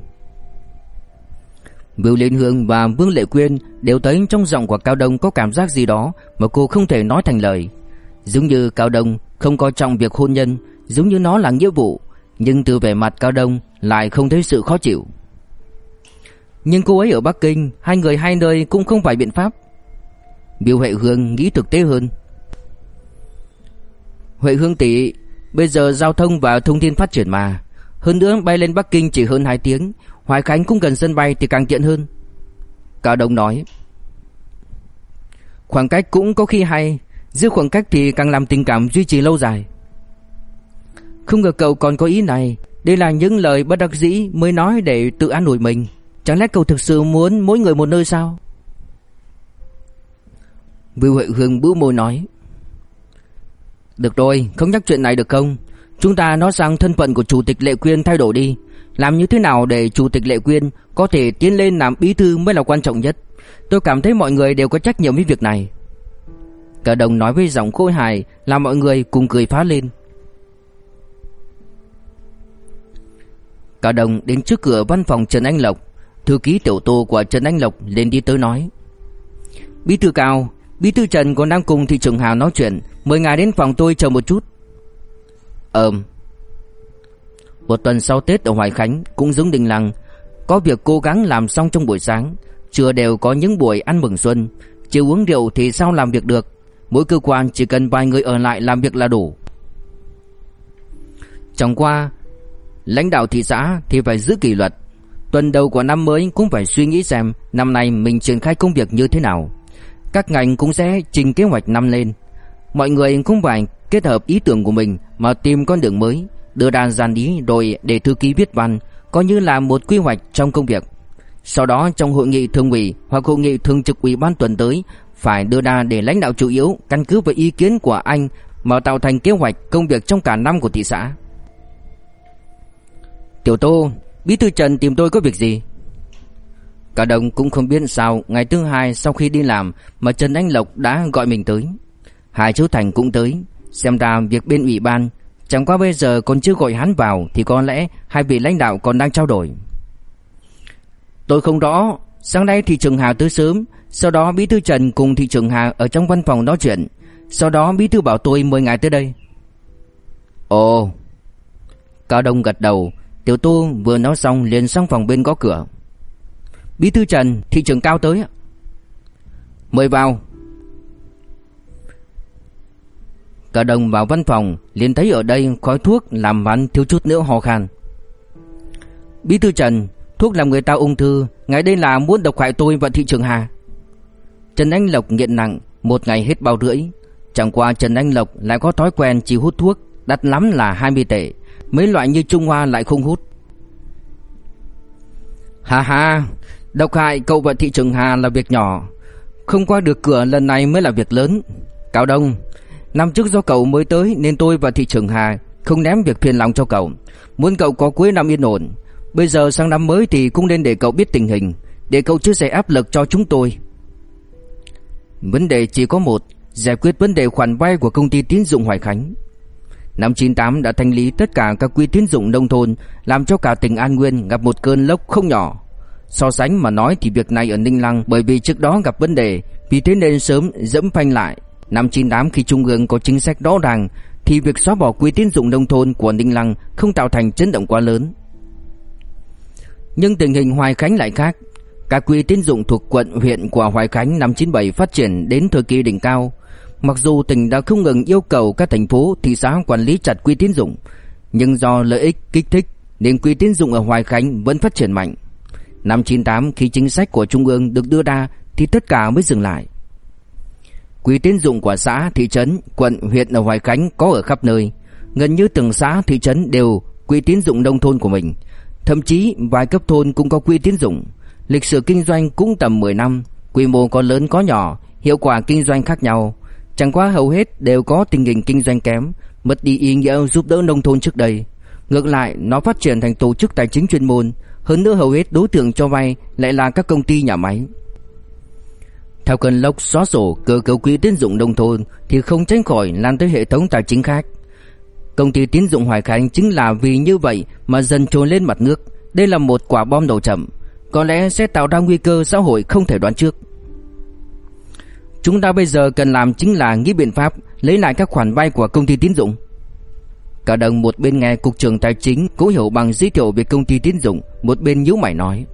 A: Biểu Liên Hương và Vương Lệ Quyên đều thấy trong giọng của Cao Đông có cảm giác gì đó mà cô không thể nói thành lời. Giống như Cao Đông không coi trọng việc hôn nhân, giống như nó là nghĩa vụ, nhưng từ vẻ mặt Cao Đông lại không thấy sự khó chịu. Nhưng cô ấy ở Bắc Kinh, Hai người hai nơi cũng không phải biện pháp. Biểu Huệ Hương nghĩ thực tế hơn. Huệ Hương tỷ, Bây giờ giao thông và thông tin phát triển mà. Hơn nữa bay lên Bắc Kinh chỉ hơn 2 tiếng, Hoài Khánh cũng gần sân bay thì càng tiện hơn. Cao Đông nói, Khoảng cách cũng có khi hay Giữ khoảng cách thì càng làm tình cảm duy trì lâu dài. Không ngờ cậu còn có ý này, Đây là những lời bất đắc dĩ mới nói để tự an ủi mình. Chẳng lẽ cậu thực sự muốn mỗi người một nơi sao? Vưu Huệ Hương bĩu môi nói. Được rồi, không nhắc chuyện này được không? Chúng ta nói rằng thân phận của Chủ tịch Lệ Quyên thay đổi đi. Làm như thế nào để Chủ tịch Lệ Quyên Có thể tiến lên làm bí thư mới là quan trọng nhất? Tôi cảm thấy mọi người đều có trách nhiệm với việc này. Cả đồng nói với giọng khôi hài, Làm mọi người cùng cười phá lên. Cả đồng đến trước cửa văn phòng Trần Anh Lộc. Thư ký tiểu tô của Trần Anh Lộc lên đi tới nói. Bí thư cao, Bí thư Trần còn đang cùng thị trưởng Hà nói chuyện. Mời ngài đến phòng tôi chờ một chút. Ờm. Một tuần sau Tết ở Hoài Khánh, Cũng giống đình lăng, Có việc cố gắng làm xong trong buổi sáng. Trưa đều có những buổi ăn mừng xuân. Chiều uống rượu thì sao làm việc được? Mỗi cơ quan chỉ cần vài người ở lại làm việc là đủ. Chẳng qua, Lãnh đạo thị xã thì phải giữ kỷ luật. Tuần đầu của năm mới cũng phải suy nghĩ xem năm nay mình triển khai công việc như thế nào. Các ngành cũng sẽ trình kế hoạch năm lên. Mọi người cũng phải kết hợp ý tưởng của mình mà tìm con đường mới, đưa ra dàn ý rồi để thư ký viết văn, coi như là một quy hoạch trong công việc. Sau đó trong hội nghị thường ủy hoặc hội nghị thường trực ủy ban tuần tới phải đưa ra để lãnh đạo chủ yếu căn cứ vào ý kiến của anh mà tạo thành kế hoạch công việc trong cả năm của thị xã. Tiểu Tô, Bí thư Trần tìm tôi có việc gì? Cả đồng cũng không biết sao, Ngày thứ hai sau khi đi làm Mà Trần Anh Lộc đã gọi mình tới. Hai chú Thành cũng tới. Xem ra việc bên ủy ban, Chẳng qua bây giờ còn chưa gọi hắn vào Thì có lẽ hai vị lãnh đạo còn đang trao đổi. Tôi không rõ, Sáng nay thị trưởng Hà tới sớm, Sau đó Bí thư Trần cùng thị trưởng Hà ở trong văn phòng nói chuyện. Sau đó Bí thư bảo tôi mời ngài tới đây. Ồ. Cao Đông gật đầu Tiểu Tu vừa nói xong liền sang phòng bên có cửa. Bí thư Trần, Thị trưởng Cao tới Mời vào. Cả đồng vào văn phòng, liền thấy ở đây khói thuốc làm hắn thiếu chút nữa ho khan. Bí thư Trần, Thuốc làm người ta ung thư Ngài đây là muốn độc hại tôi và thị trường Hà. Trần Anh Lộc nghiện nặng, Một ngày hết bao rưỡi. Chẳng qua Trần Anh Lộc lại có thói quen chỉ hút thuốc, Đắt lắm là 20 tệ. Mấy loại như Trung Hoa lại không hút. Hà hà Độc hại, cậu và thị trường Hà là việc nhỏ. Không qua được cửa lần này mới là việc lớn. Cao Đông, Năm trước do cậu mới tới Nên tôi và thị trường Hà Không ném việc phiền lòng cho cậu. Muốn cậu có cuối năm yên ổn. Bây giờ sang năm mới thì cũng nên để cậu biết tình hình, Để cậu chia sẻ áp lực cho chúng tôi. Vấn đề chỉ có một, Giải quyết vấn đề khoản vay của công ty tín dụng Hoài Khánh. Năm 98 đã thanh lý tất cả các quỹ tín dụng nông thôn, Làm cho cả tỉnh An Nguyên gặp một cơn lốc không nhỏ So sánh mà nói thì việc này ở Ninh Lăng Bởi vì trước đó gặp vấn đề, Vì thế nên sớm dẫm phanh lại Năm 98 khi Trung ương có chính sách rõ ràng, Thì việc xóa bỏ quỹ tín dụng nông thôn của Ninh Lăng Không tạo thành chấn động quá lớn nhưng tình hình Hoài Khánh lại khác. Các quỹ tín dụng thuộc quận, huyện của Hoài Khánh năm 97 phát triển đến thời kỳ đỉnh cao. Mặc dù tỉnh đã không ngừng yêu cầu các thành phố, thị xã quản lý chặt quỹ tín dụng, nhưng do lợi ích kích thích nên quỹ tín dụng ở Hoài Khánh vẫn phát triển mạnh. Năm 98 khi chính sách của trung ương được đưa ra thì tất cả mới dừng lại. Quỹ tín dụng của xã, thị trấn, quận, huyện ở Hoài Khánh có ở khắp nơi, gần như từng xã, thị trấn đều quỹ tín dụng nông thôn của mình. Thậm chí vài cấp thôn cũng có quỹ tín dụng Lịch sử kinh doanh cũng tầm 10 năm Quy mô có lớn có nhỏ Hiệu quả kinh doanh khác nhau Chẳng qua hầu hết đều có tình hình kinh doanh kém Mất đi ý nghĩa giúp đỡ nông thôn trước đây Ngược lại nó phát triển thành tổ chức tài chính chuyên môn Hơn nữa hầu hết đối tượng cho vay Lại là các công ty nhà máy Theo cơn lốc xóa sổ cơ cấu quỹ tín dụng nông thôn Thì không tránh khỏi lan tới hệ thống tài chính khác Công ty tín dụng Hoài Khánh chính là vì như vậy mà dần trồi lên mặt nước. Đây là một quả bom đầu chậm, có lẽ sẽ tạo ra nguy cơ xã hội không thể đoán trước. Chúng ta bây giờ cần làm chính là nghĩ biện pháp lấy lại các khoản vay của công ty tín dụng. Cả đồng một bên nghe cục trưởng tài chính cố hiểu bằng giới thiệu về công ty tín dụng, một bên nhíu mày nói: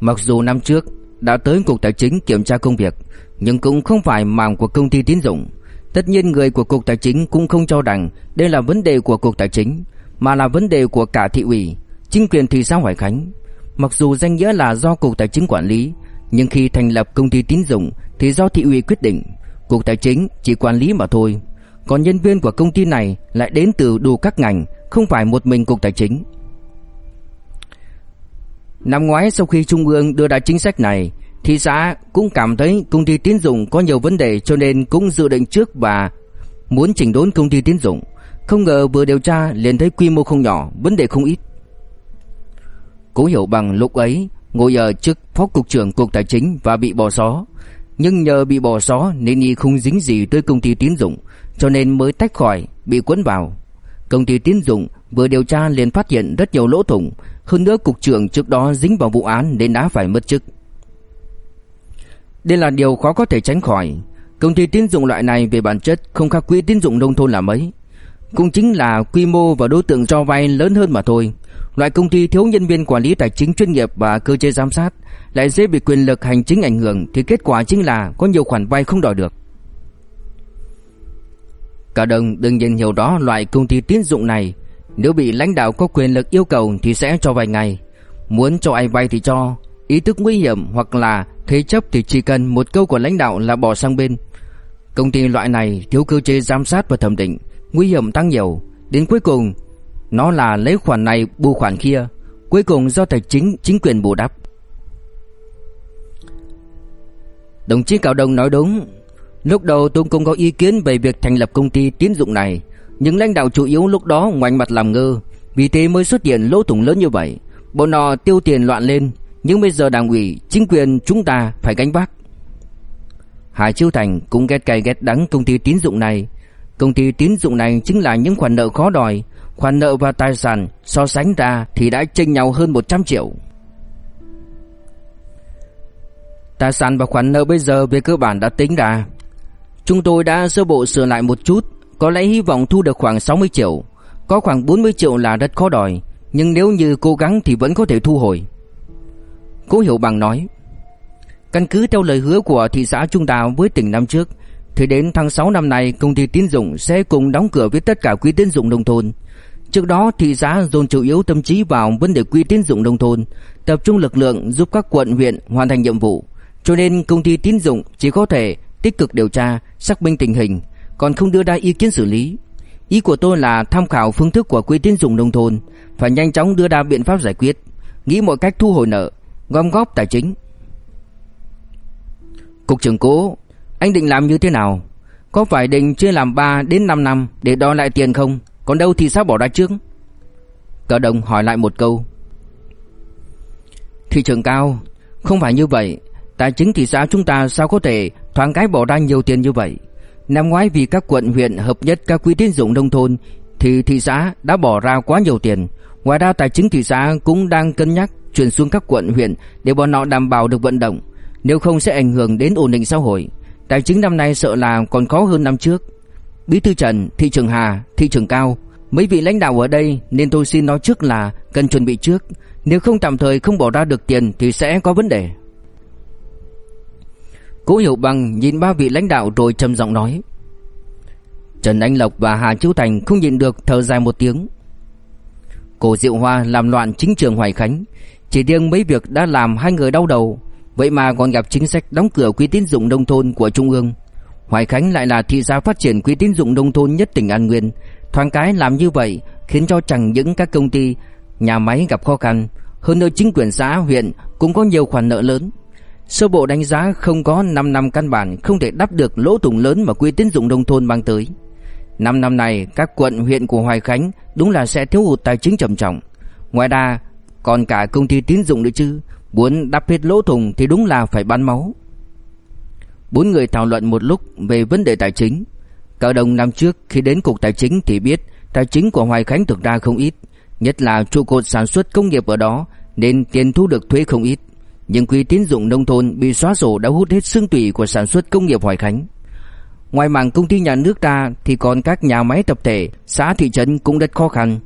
A: Mặc dù năm trước đã tới cục tài chính kiểm tra công việc, nhưng cũng không phải mảng của công ty tín dụng. Tất nhiên người của Cục Tài chính cũng không cho rằng đây là vấn đề của Cục Tài chính, mà là vấn đề của cả thị ủy, chính quyền thị xã Hoài Khánh. Mặc dù danh nghĩa là do Cục Tài chính quản lý, nhưng khi thành lập công ty tín dụng thì do thị ủy quyết định, Cục Tài chính chỉ quản lý mà thôi. Còn nhân viên của công ty này lại đến từ đủ các ngành, không phải một mình Cục Tài chính. Năm ngoái sau khi Trung ương đưa ra chính sách này Thị xã cũng cảm thấy công ty tín dụng có nhiều vấn đề cho nên cũng dự định trước và muốn chỉnh đốn công ty tín dụng. Không ngờ vừa điều tra liền thấy quy mô không nhỏ, vấn đề không ít. Cố hiểu bằng lúc ấy ngồi ở chức phó cục trưởng cục tài chính và bị bỏ xó. Nhưng nhờ bị bỏ xó nên y không dính gì tới công ty tín dụng cho nên mới tách khỏi, bị cuốn vào. Công ty tín dụng vừa điều tra liền phát hiện rất nhiều lỗ thủng, hơn nữa cục trưởng trước đó dính vào vụ án nên đã phải mất chức. Đây là điều khó có thể tránh khỏi. Công ty tín dụng loại này về bản chất không khác quỹ tín dụng nông thôn là mấy. Cũng chính là quy mô và đối tượng cho vay lớn hơn mà thôi. Loại công ty thiếu nhân viên quản lý tài chính chuyên nghiệp và cơ chế giám sát lại dễ bị quyền lực hành chính ảnh hưởng thì kết quả chính là có nhiều khoản vay không đòi được. Cả đồng đương nhiên hiểu đó loại công ty tín dụng này nếu bị lãnh đạo có quyền lực yêu cầu thì sẽ cho vay ngay. Muốn cho ai vay thì cho, ý thức nguy hiểm hoặc là thế chấp thì chỉ cần một câu của lãnh đạo là bỏ sang bên. Công ty loại này thiếu cơ chế giám sát và thẩm định, nguy hiểm tăng nhiều, đến cuối cùng nó là lấy khoản này bù khoản kia, cuối cùng do tài chính chính quyền bù đắp. Đồng chí Cao Đông nói đúng, lúc đầu tôi cũng có ý kiến về việc thành lập công ty tín dụng này, nhưng lãnh đạo chủ yếu lúc đó ngoảnh mặt làm ngơ, vì thế mới xuất hiện lỗ thủng lớn như vậy. Bọn họ tiêu tiền loạn lên, nhưng bây giờ đảng ủy, chính quyền chúng ta phải gánh vác. Hải Chiêu Thành cũng ghét cay ghét đắng công ty tín dụng này. Công ty tín dụng này chính là những khoản nợ khó đòi, khoản nợ và tài sản so sánh ra thì đã chênh nhau hơn 100 triệu. Tài sản và khoản nợ bây giờ về cơ bản đã tính ra. Chúng tôi đã sơ bộ sửa lại một chút, có lẽ hy vọng thu được khoảng 60 triệu, có khoảng 40 triệu là rất khó đòi, nhưng nếu như cố gắng thì vẫn có thể thu hồi. Cố Hiểu Bằng nói: Căn cứ theo lời hứa của thị xã trung đào với tỉnh năm trước, thì đến tháng 6 năm nay công ty tín dụng sẽ cùng đóng cửa với tất cả quỹ tín dụng nông thôn. Trước đó thị xã dồn chủ yếu tâm trí vào vấn đề quỹ tín dụng nông thôn, tập trung lực lượng giúp các quận huyện hoàn thành nhiệm vụ. Cho nên công ty tín dụng chỉ có thể tích cực điều tra, xác minh tình hình, còn không đưa ra ý kiến xử lý. Ý của tôi là tham khảo phương thức của quỹ tín dụng nông thôn, phải nhanh chóng đưa ra biện pháp giải quyết, nghĩ mọi cách thu hồi nợ, gom góp tài chính. Cục trưởng Cố, anh định làm như thế nào? Có phải định chia làm 3 đến 5 năm để đòi lại tiền không? Còn đâu thì sao bỏ ra trước? Cờ đồng hỏi lại một câu. Thị trường cao, không phải như vậy. Tài chính thị xã chúng ta sao có thể thoáng cái bỏ ra nhiều tiền như vậy? Năm ngoái vì các quận huyện hợp nhất các quỹ tín dụng nông thôn thì thị xã đã bỏ ra quá nhiều tiền. Ngoài ra tài chính thị xã cũng đang cân nhắc chuyển xuống các quận huyện để bọn họ đảm bảo được vận động, nếu không sẽ ảnh hưởng đến ổn định xã hội. Tài chính năm nay sợ là còn khó hơn năm trước. Bí thư Trần, thị trưởng Hà, thị trưởng Cao, mấy vị lãnh đạo ở đây nên tôi xin nói trước là cần chuẩn bị trước, nếu không tạm thời không bỏ ra được tiền thì sẽ có vấn đề. Cố Hiểu Bằng nhìn ba vị lãnh đạo rồi trầm giọng nói. Trần Anh Lộc và Hà Chiếu Thành không nhịn được thở dài một tiếng. Cổ Diệu Hoa làm loạn chính trường Hoài Khánh, chỉ riêng mấy việc đã làm hai người đau đầu, vậy mà còn gặp chính sách đóng cửa quỹ tín dụng nông thôn của trung ương. Hoài Khánh lại là thị xã phát triển quỹ tín dụng nông thôn nhất tỉnh An Nguyên, thoáng cái làm như vậy khiến cho chẳng những các công ty, nhà máy gặp khó khăn, hơn nữa chính quyền xã, huyện cũng có nhiều khoản nợ lớn. Sơ bộ đánh giá không có 5 năm căn bản không thể đắp được lỗ thủng lớn mà quỹ tín dụng nông thôn mang tới. 5 năm này các quận huyện của Hoài Khánh đúng là sẽ thiếu hụt tài chính trầm trọng. Ngoài ra còn cả công ty tín dụng nữa chứ, muốn đắp hết lỗ thùng thì đúng là phải bán máu. Bốn người thảo luận một lúc về vấn đề tài chính. Cao đồng năm trước khi đến cục tài chính thì biết tài chính của Hoài Khánh thực ra không ít, nhất là trụ cột sản xuất công nghiệp ở đó nên tiền thu được thuế không ít. Nhưng quỹ tín dụng nông thôn bị xóa sổ đã hút hết xương tủy của sản xuất công nghiệp Hoài Khánh. Ngoài mảng công ty nhà nước ta thì còn các nhà máy tập thể, xã thị trấn cũng rất khó khăn.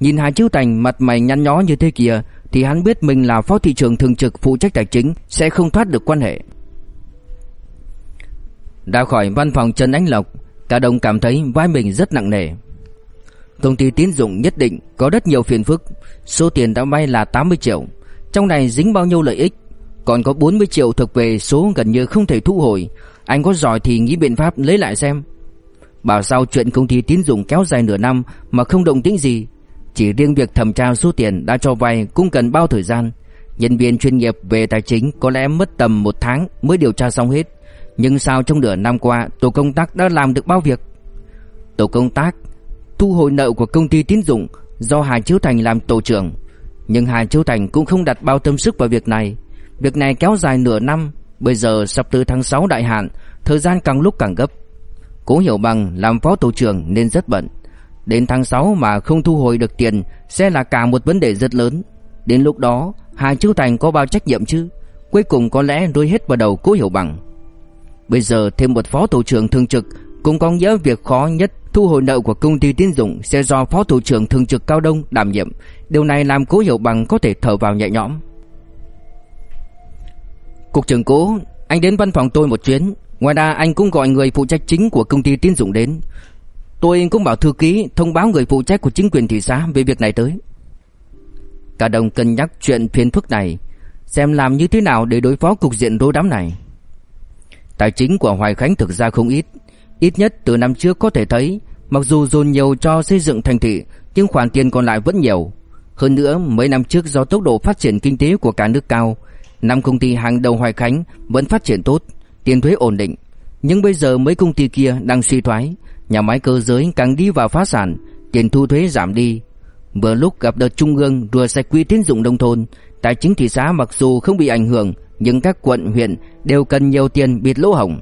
A: Nhìn Hà Chiếu Thành mặt mày nhăn nhó như thế kia thì hắn biết mình là phó thị trưởng thường trực phụ trách tài chính sẽ không thoát được quan hệ. Ra khỏi văn phòng Trần Ánh Lộc, cả đồng cảm thấy vai mình rất nặng nề. Công ty tín dụng nhất định có rất nhiều phiền phức, số tiền đã vay là 80 triệu, trong này dính bao nhiêu lợi ích, còn có 40 triệu thuộc về số gần như không thể thu hồi, anh có giỏi thì nghĩ biện pháp lấy lại xem. Bảo sao chuyện công ty tín dụng kéo dài nửa năm mà không động tĩnh gì, chỉ riêng việc thẩm tra số tiền đã cho vay cũng cần bao thời gian. Nhân viên chuyên nghiệp về tài chính có lẽ mất tầm một tháng mới điều tra xong hết. Nhưng sao trong nửa năm qua tổ công tác đã làm được bao việc? Tổ công tác thu hồi nợ của công ty tín dụng do Hà Chiếu Thành làm tổ trưởng. Nhưng Hà Chiếu Thành cũng không đặt bao tâm sức vào việc này. Việc này kéo dài nửa năm, bây giờ sắp tới tháng 6 đại hạn, thời gian càng lúc càng gấp. Cố Hiểu Bằng làm phó tổ trưởng nên rất bận. Đến tháng 6 mà không thu hồi được tiền sẽ là cả một vấn đề rất lớn. Đến lúc đó, Hà Chiếu Thành có bao trách nhiệm chứ? Cuối cùng có lẽ rơi hết vào đầu Cố Hiểu Bằng. Bây giờ thêm một phó thủ trưởng thường trực cũng có nghĩa việc khó nhất thu hồi nợ của công ty tín dụng sẽ do phó thủ trưởng thường trực Cao Đông đảm nhiệm. Điều này làm Cố Hiểu Bằng có thể thở vào nhẹ nhõm. Cục trưởng Cố, anh đến văn phòng tôi một chuyến. Ngoài ra anh cũng gọi người phụ trách chính của công ty tín dụng đến. Tôi cũng bảo thư ký thông báo người phụ trách của chính quyền thị xã về việc này tới. Cả đồng cân nhắc chuyện phiền phức này, xem làm như thế nào để đối phó cục diện rối đám này. Tài chính của Hoài Khánh thực ra không ít, ít nhất từ năm trước có thể thấy, mặc dù dồn nhiều cho xây dựng thành thị, nhưng khoản tiền còn lại vẫn nhiều. Hơn nữa, mấy năm trước do tốc độ phát triển kinh tế của cả nước cao, năm công ty hàng đầu Hoài Khánh vẫn phát triển tốt, tiền thuế ổn định. Nhưng bây giờ mấy công ty kia đang suy thoái, nhà máy cơ giới càng đi vào phá sản, tiền thu thuế giảm đi. Vừa lúc gặp đợt trung ương rùa sạch quỹ tín dụng nông thôn, tài chính thị xã mặc dù không bị ảnh hưởng, nhưng các quận huyện đều cần nhiều tiền bịt lỗ hổng.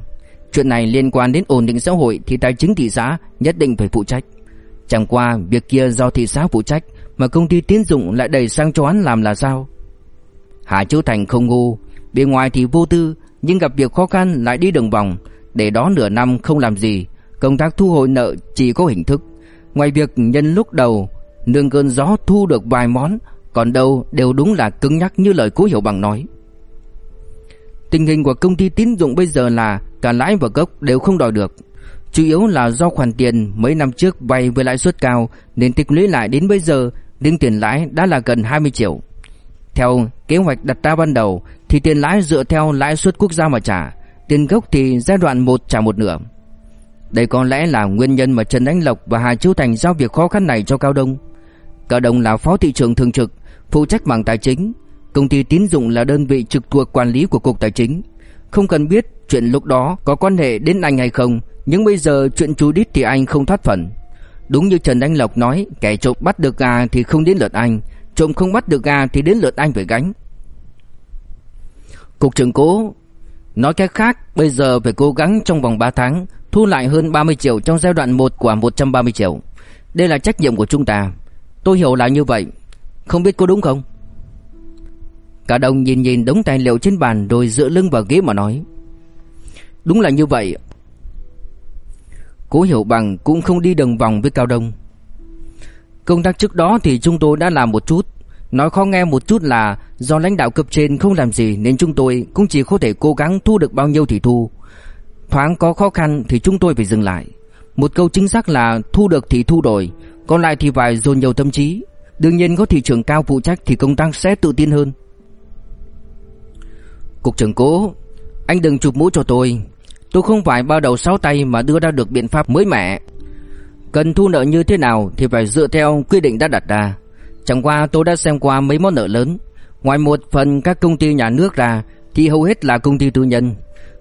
A: Chuyện này liên quan đến ổn định xã hội thì tài chính thị xã nhất định phải phụ trách. Chẳng qua việc kia do thị xã phụ trách mà công ty tín dụng lại đẩy sang cho hắn làm là sao? Hà Châu Thành không ngu, bên ngoài thì vô tư, Nhưng gặp việc khó khăn lại đi đường vòng Để đó nửa năm không làm gì Công tác thu hồi nợ chỉ có hình thức. Ngoài việc nhân lúc đầu, Nương cơn gió thu được vài món, Còn đâu đều đúng là cứng nhắc như lời cố hiểu bằng nói. Tình hình của công ty tín dụng bây giờ là Cả lãi và gốc đều không đòi được. Chủ yếu là do khoản tiền mấy năm trước vay với lãi suất cao Nên tích lũy lại đến bây giờ đến tiền lãi đã là gần 20 triệu. Theo kế hoạch đặt ra ban đầu, Thì tiền lãi dựa theo lãi suất quốc gia mà trả, Tiền gốc thì giai đoạn 1 trả một nửa đây có lẽ là nguyên nhân mà Trần Ánh Lộc và Hà Chiếu Thành giao việc khó khăn này cho Cao Đông. Cao Đông là phó thị trưởng thường trực, phụ trách mảng tài chính. Công ty tín dụng là đơn vị trực thuộc quản lý của Cục Tài chính. Không cần biết chuyện lúc đó có quan hệ đến anh hay không, nhưng bây giờ chuyện chú đít thì anh không thoát phần. Đúng như Trần Anh Lộc nói, kẻ trộm bắt được gà thì không đến lượt anh, trộm không bắt được gà thì đến lượt anh phải gánh. Cục trưởng cố Nói cách khác, bây giờ phải cố gắng trong vòng 3 tháng thu lại hơn 30 triệu trong giai đoạn 1 của 130 triệu. Đây là trách nhiệm của chúng ta. Tôi hiểu là như vậy. Không biết có đúng không? Cả đồng nhìn nhìn đống tài liệu trên bàn rồi dựa lưng vào ghế mà nói. Đúng là như vậy. Cố hiểu bằng cũng không đi đường vòng với Cao Đông. Công tác trước đó thì chúng tôi đã làm một chút. Nói khó nghe một chút là do lãnh đạo cấp trên không làm gì nên chúng tôi cũng chỉ có thể cố gắng thu được bao nhiêu thì thu. Thoáng có khó khăn thì chúng tôi phải dừng lại. Một câu chính xác là thu được thì thu đổi, còn lại thì phải dồn nhiều tâm trí. Đương nhiên có thị trường cao phụ trách thì công tác sẽ tự tin hơn. Cục trưởng cố, anh đừng chụp mũ cho tôi. Tôi không phải bao đầu sáu tay mà đưa ra được biện pháp mới mẻ. Cần thu nợ như thế nào thì phải dựa theo quy định đã đặt ra. Chẳng qua tôi đã xem qua mấy món nợ lớn. Ngoài một phần các công ty nhà nước ra thì hầu hết là công ty tư nhân.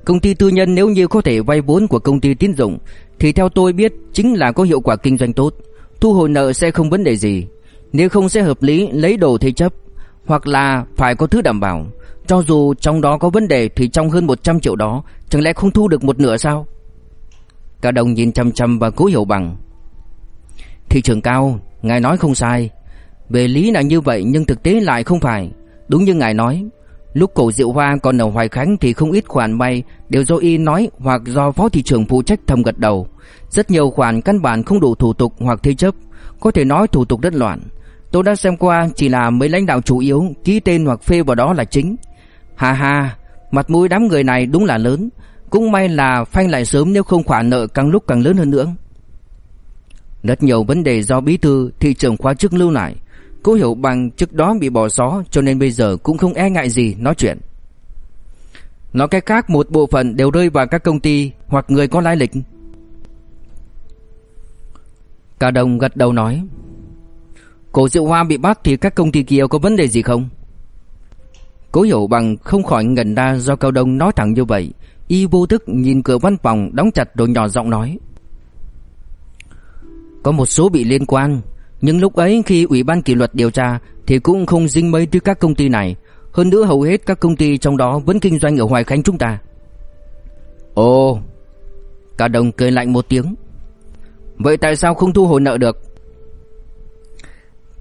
A: Công ty tư nhân nếu như có thể vay vốn của công ty tín dụng thì theo tôi biết chính là có hiệu quả kinh doanh tốt, thu hồi nợ sẽ không vấn đề gì. Nếu không sẽ hợp lý lấy đồ thế chấp hoặc là phải có thứ đảm bảo. Cho dù trong đó có vấn đề thì trong hơn 100 triệu đó chẳng lẽ không thu được một nửa sao? Cả đồng nhìn chăm chăm và cố hiểu bằng. Thị trường cao, ngài nói không sai. Về lý là như vậy nhưng thực tế lại không phải. Đúng như ngài nói, Lúc cổ Diệu Hoa còn ở Hoài Khánh thì không ít khoản vay đều do y nói hoặc do phó thị trưởng phụ trách thầm gật đầu. Rất nhiều khoản căn bản không đủ thủ tục hoặc thế chấp, có thể nói thủ tục rất loạn. Tôi đã xem qua chỉ là mấy lãnh đạo chủ yếu ký tên hoặc phê vào đó là chính. Hà hà, mặt mũi đám người này đúng là lớn, cũng may là phanh lại sớm nếu không khoản nợ càng lúc càng lớn hơn nữa. Rất nhiều vấn đề do bí thư thị trưởng khóa chức lưu lại Cố hiểu bằng trước đó bị bỏ xó, cho nên bây giờ cũng không e ngại gì nói chuyện. Nói cách khác một bộ phận đều rơi vào các công ty hoặc người có lai lịch. Cả đồng gật đầu nói. Cổ Diệu Hoa bị bắt thì các công ty kia có vấn đề gì không? Cố hiểu bằng không khỏi ngẩn ra do cao đông nói thẳng như vậy. Y vô thức nhìn cửa văn phòng đóng chặt rồi nhỏ giọng nói. Có một số bị liên quan nhưng lúc ấy khi Ủy ban kỷ luật điều tra thì cũng không dính mấy tới các công ty này. Hơn nữa hầu hết các công ty trong đó vẫn kinh doanh ở Hoài Khánh chúng ta. Ồ, cả đồng cười lạnh một tiếng. Vậy tại sao không thu hồi nợ được?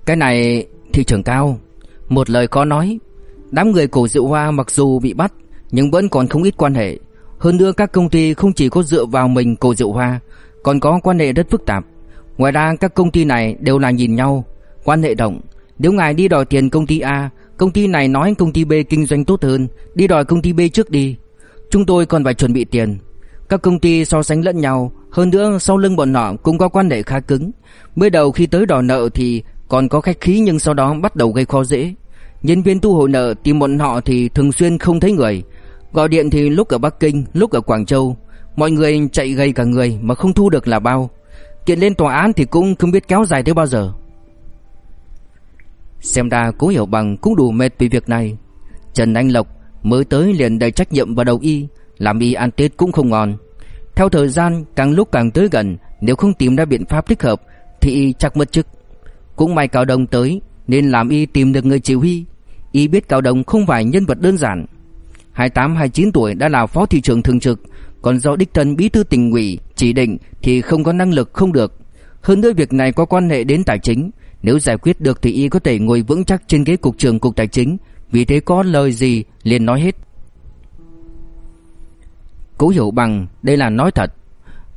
A: Cái này thị trường cao, một lời có nói. Đám người cổ rượu Hoa mặc dù bị bắt nhưng vẫn còn không ít quan hệ. Hơn nữa các công ty không chỉ có dựa vào mình cổ rượu Hoa, còn có quan hệ rất phức tạp. Ngoài ra, các công ty này đều là nhìn nhau, Quan hệ rộng. Nếu ngài đi đòi tiền công ty A, Công ty này nói công ty B kinh doanh tốt hơn, Đi đòi công ty B trước đi. Chúng tôi còn phải chuẩn bị tiền. Các công ty so sánh lẫn nhau, Hơn nữa sau lưng bọn họ cũng có quan hệ khá cứng. Mới đầu khi tới đòi nợ thì Còn có khách khí nhưng sau đó bắt đầu gây khó dễ. Nhân viên thu hồi nợ tìm bọn họ thì thường xuyên không thấy người. Gọi điện thì lúc ở Bắc Kinh, Lúc ở Quảng Châu, Mọi người chạy gây cả người mà không thu được là bao. Kiện lên tòa án thì cũng không biết kéo dài tới bao giờ. Xem ra cố hiểu bằng cũng đủ mệt vì việc này. Trần Anh Lộc mới tới liền đầy trách nhiệm vào đầu y, Làm y ăn Tết cũng không ngon. Theo thời gian, càng lúc càng tới gần, Nếu không tìm ra biện pháp thích hợp, Thì y chắc mất chức. Cũng may Cao Đông tới, Nên làm y tìm được người chỉ huy. Y biết Cao Đông không phải nhân vật đơn giản. 28-29 tuổi đã là phó thị trưởng thường trực còn do đích thân bí thư tỉnh ủy chỉ định thì không có năng lực không được. Hơn nữa việc này có quan hệ đến tài chính, nếu giải quyết được thì y có thể ngồi vững chắc trên ghế cục trưởng cục tài chính, vì thế có lời gì liền nói hết. Cố hiểu bằng đây là nói thật.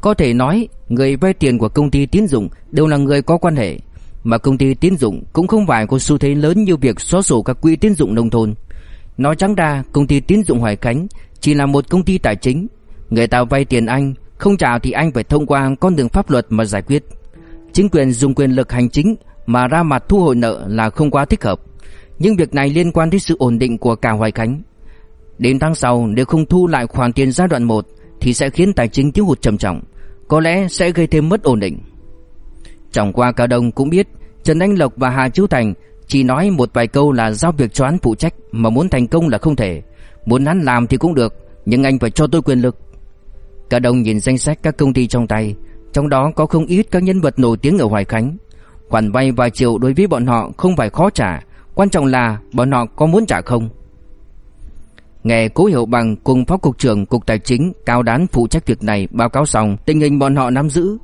A: Có thể nói người vay tiền của công ty tín dụng đều là người có quan hệ. Mà công ty tín dụng cũng không phải có xu thế lớn như việc xóa sổ các quỹ tín dụng nông thôn. Nói trắng ra công ty tín dụng Hoài Khánh chỉ là một công ty tài chính. Người ta vay tiền anh, Không trả thì anh phải thông qua con đường pháp luật mà giải quyết. Chính quyền dùng quyền lực hành chính Mà ra mặt thu hồi nợ là không quá thích hợp. Nhưng việc này liên quan đến sự ổn định của cả Hoài Khánh. Đến tháng sau, nếu không thu lại khoản tiền giai đoạn 1 Thì sẽ khiến tài chính thiếu hụt trầm trọng, Có lẽ sẽ gây thêm mất ổn định. Trọng qua Cao Đông cũng biết, Trần Anh Lộc và Hà Chú Thành Chỉ nói một vài câu là giao việc cho hắn phụ trách Mà muốn thành công là không thể. Muốn hắn làm thì cũng được, Nhưng anh phải cho tôi quyền lực. Cả đồng nhìn danh sách các công ty trong tay Trong đó có không ít các nhân vật nổi tiếng ở Hoài Khánh Khoản vay vài triệu đối với bọn họ không phải khó trả Quan trọng là bọn họ có muốn trả không Nghe Cố Hiểu Bằng cùng Phó Cục trưởng Cục Tài chính Cao Đán phụ trách việc này báo cáo xong tình hình bọn họ nắm giữ.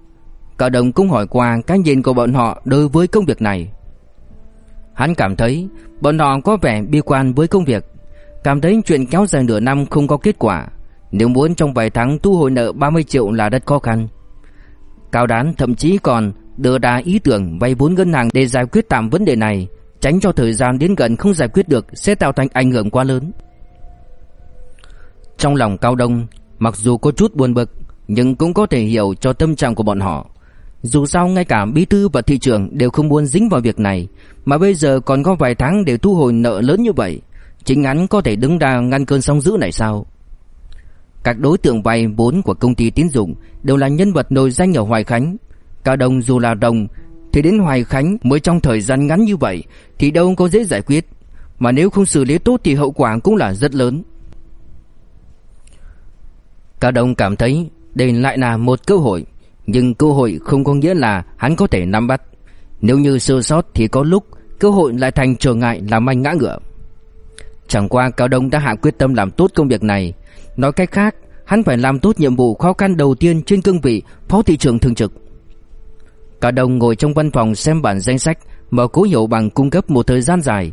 A: cả Đồng cũng hỏi qua cái nhìn của bọn họ đối với công việc này. Hắn cảm thấy bọn họ có vẻ bi quan với công việc, cảm thấy chuyện kéo dài nửa năm không có kết quả. Nếu muốn trong vài tháng thu hồi nợ 30 triệu là rất khó khăn. Cao Đán thậm chí còn đưa ra ý tưởng vay vốn ngân hàng để giải quyết tạm vấn đề này, tránh cho thời gian đến gần không giải quyết được sẽ tạo thành ảnh hưởng quá lớn. Trong lòng Cao Đông Mặc dù có chút buồn bực Nhưng cũng có thể hiểu cho tâm trạng của bọn họ Dù sao ngay cả bí thư và thị trưởng Đều không muốn dính vào việc này Mà bây giờ còn có vài tháng để thu hồi nợ lớn như vậy Chính hắn có thể đứng ra ngăn cơn sóng dữ này sao các đối tượng vay vốn của công ty tín dụng Đều là nhân vật nổi danh ở Hoài Khánh Cao Đông dù là đồng Thì đến Hoài Khánh mới trong thời gian ngắn như vậy Thì đâu có dễ giải quyết Mà nếu không xử lý tốt thì hậu quả cũng là rất lớn Cao Đông cảm thấy đây lại là một cơ hội, nhưng cơ hội không có nghĩa là hắn có thể nắm bắt. Nếu như sơ sót thì có lúc cơ hội lại thành trở ngại làm anh ngã ngựa. Chẳng qua Cao Đông đã hạ quyết tâm làm tốt công việc này. Nói cách khác, hắn phải làm tốt nhiệm vụ khó khăn đầu tiên trên cương vị phó thị trưởng thường trực. cả đồng ngồi trong văn phòng xem bản danh sách mà cố hiểu bằng cung cấp một thời gian dài.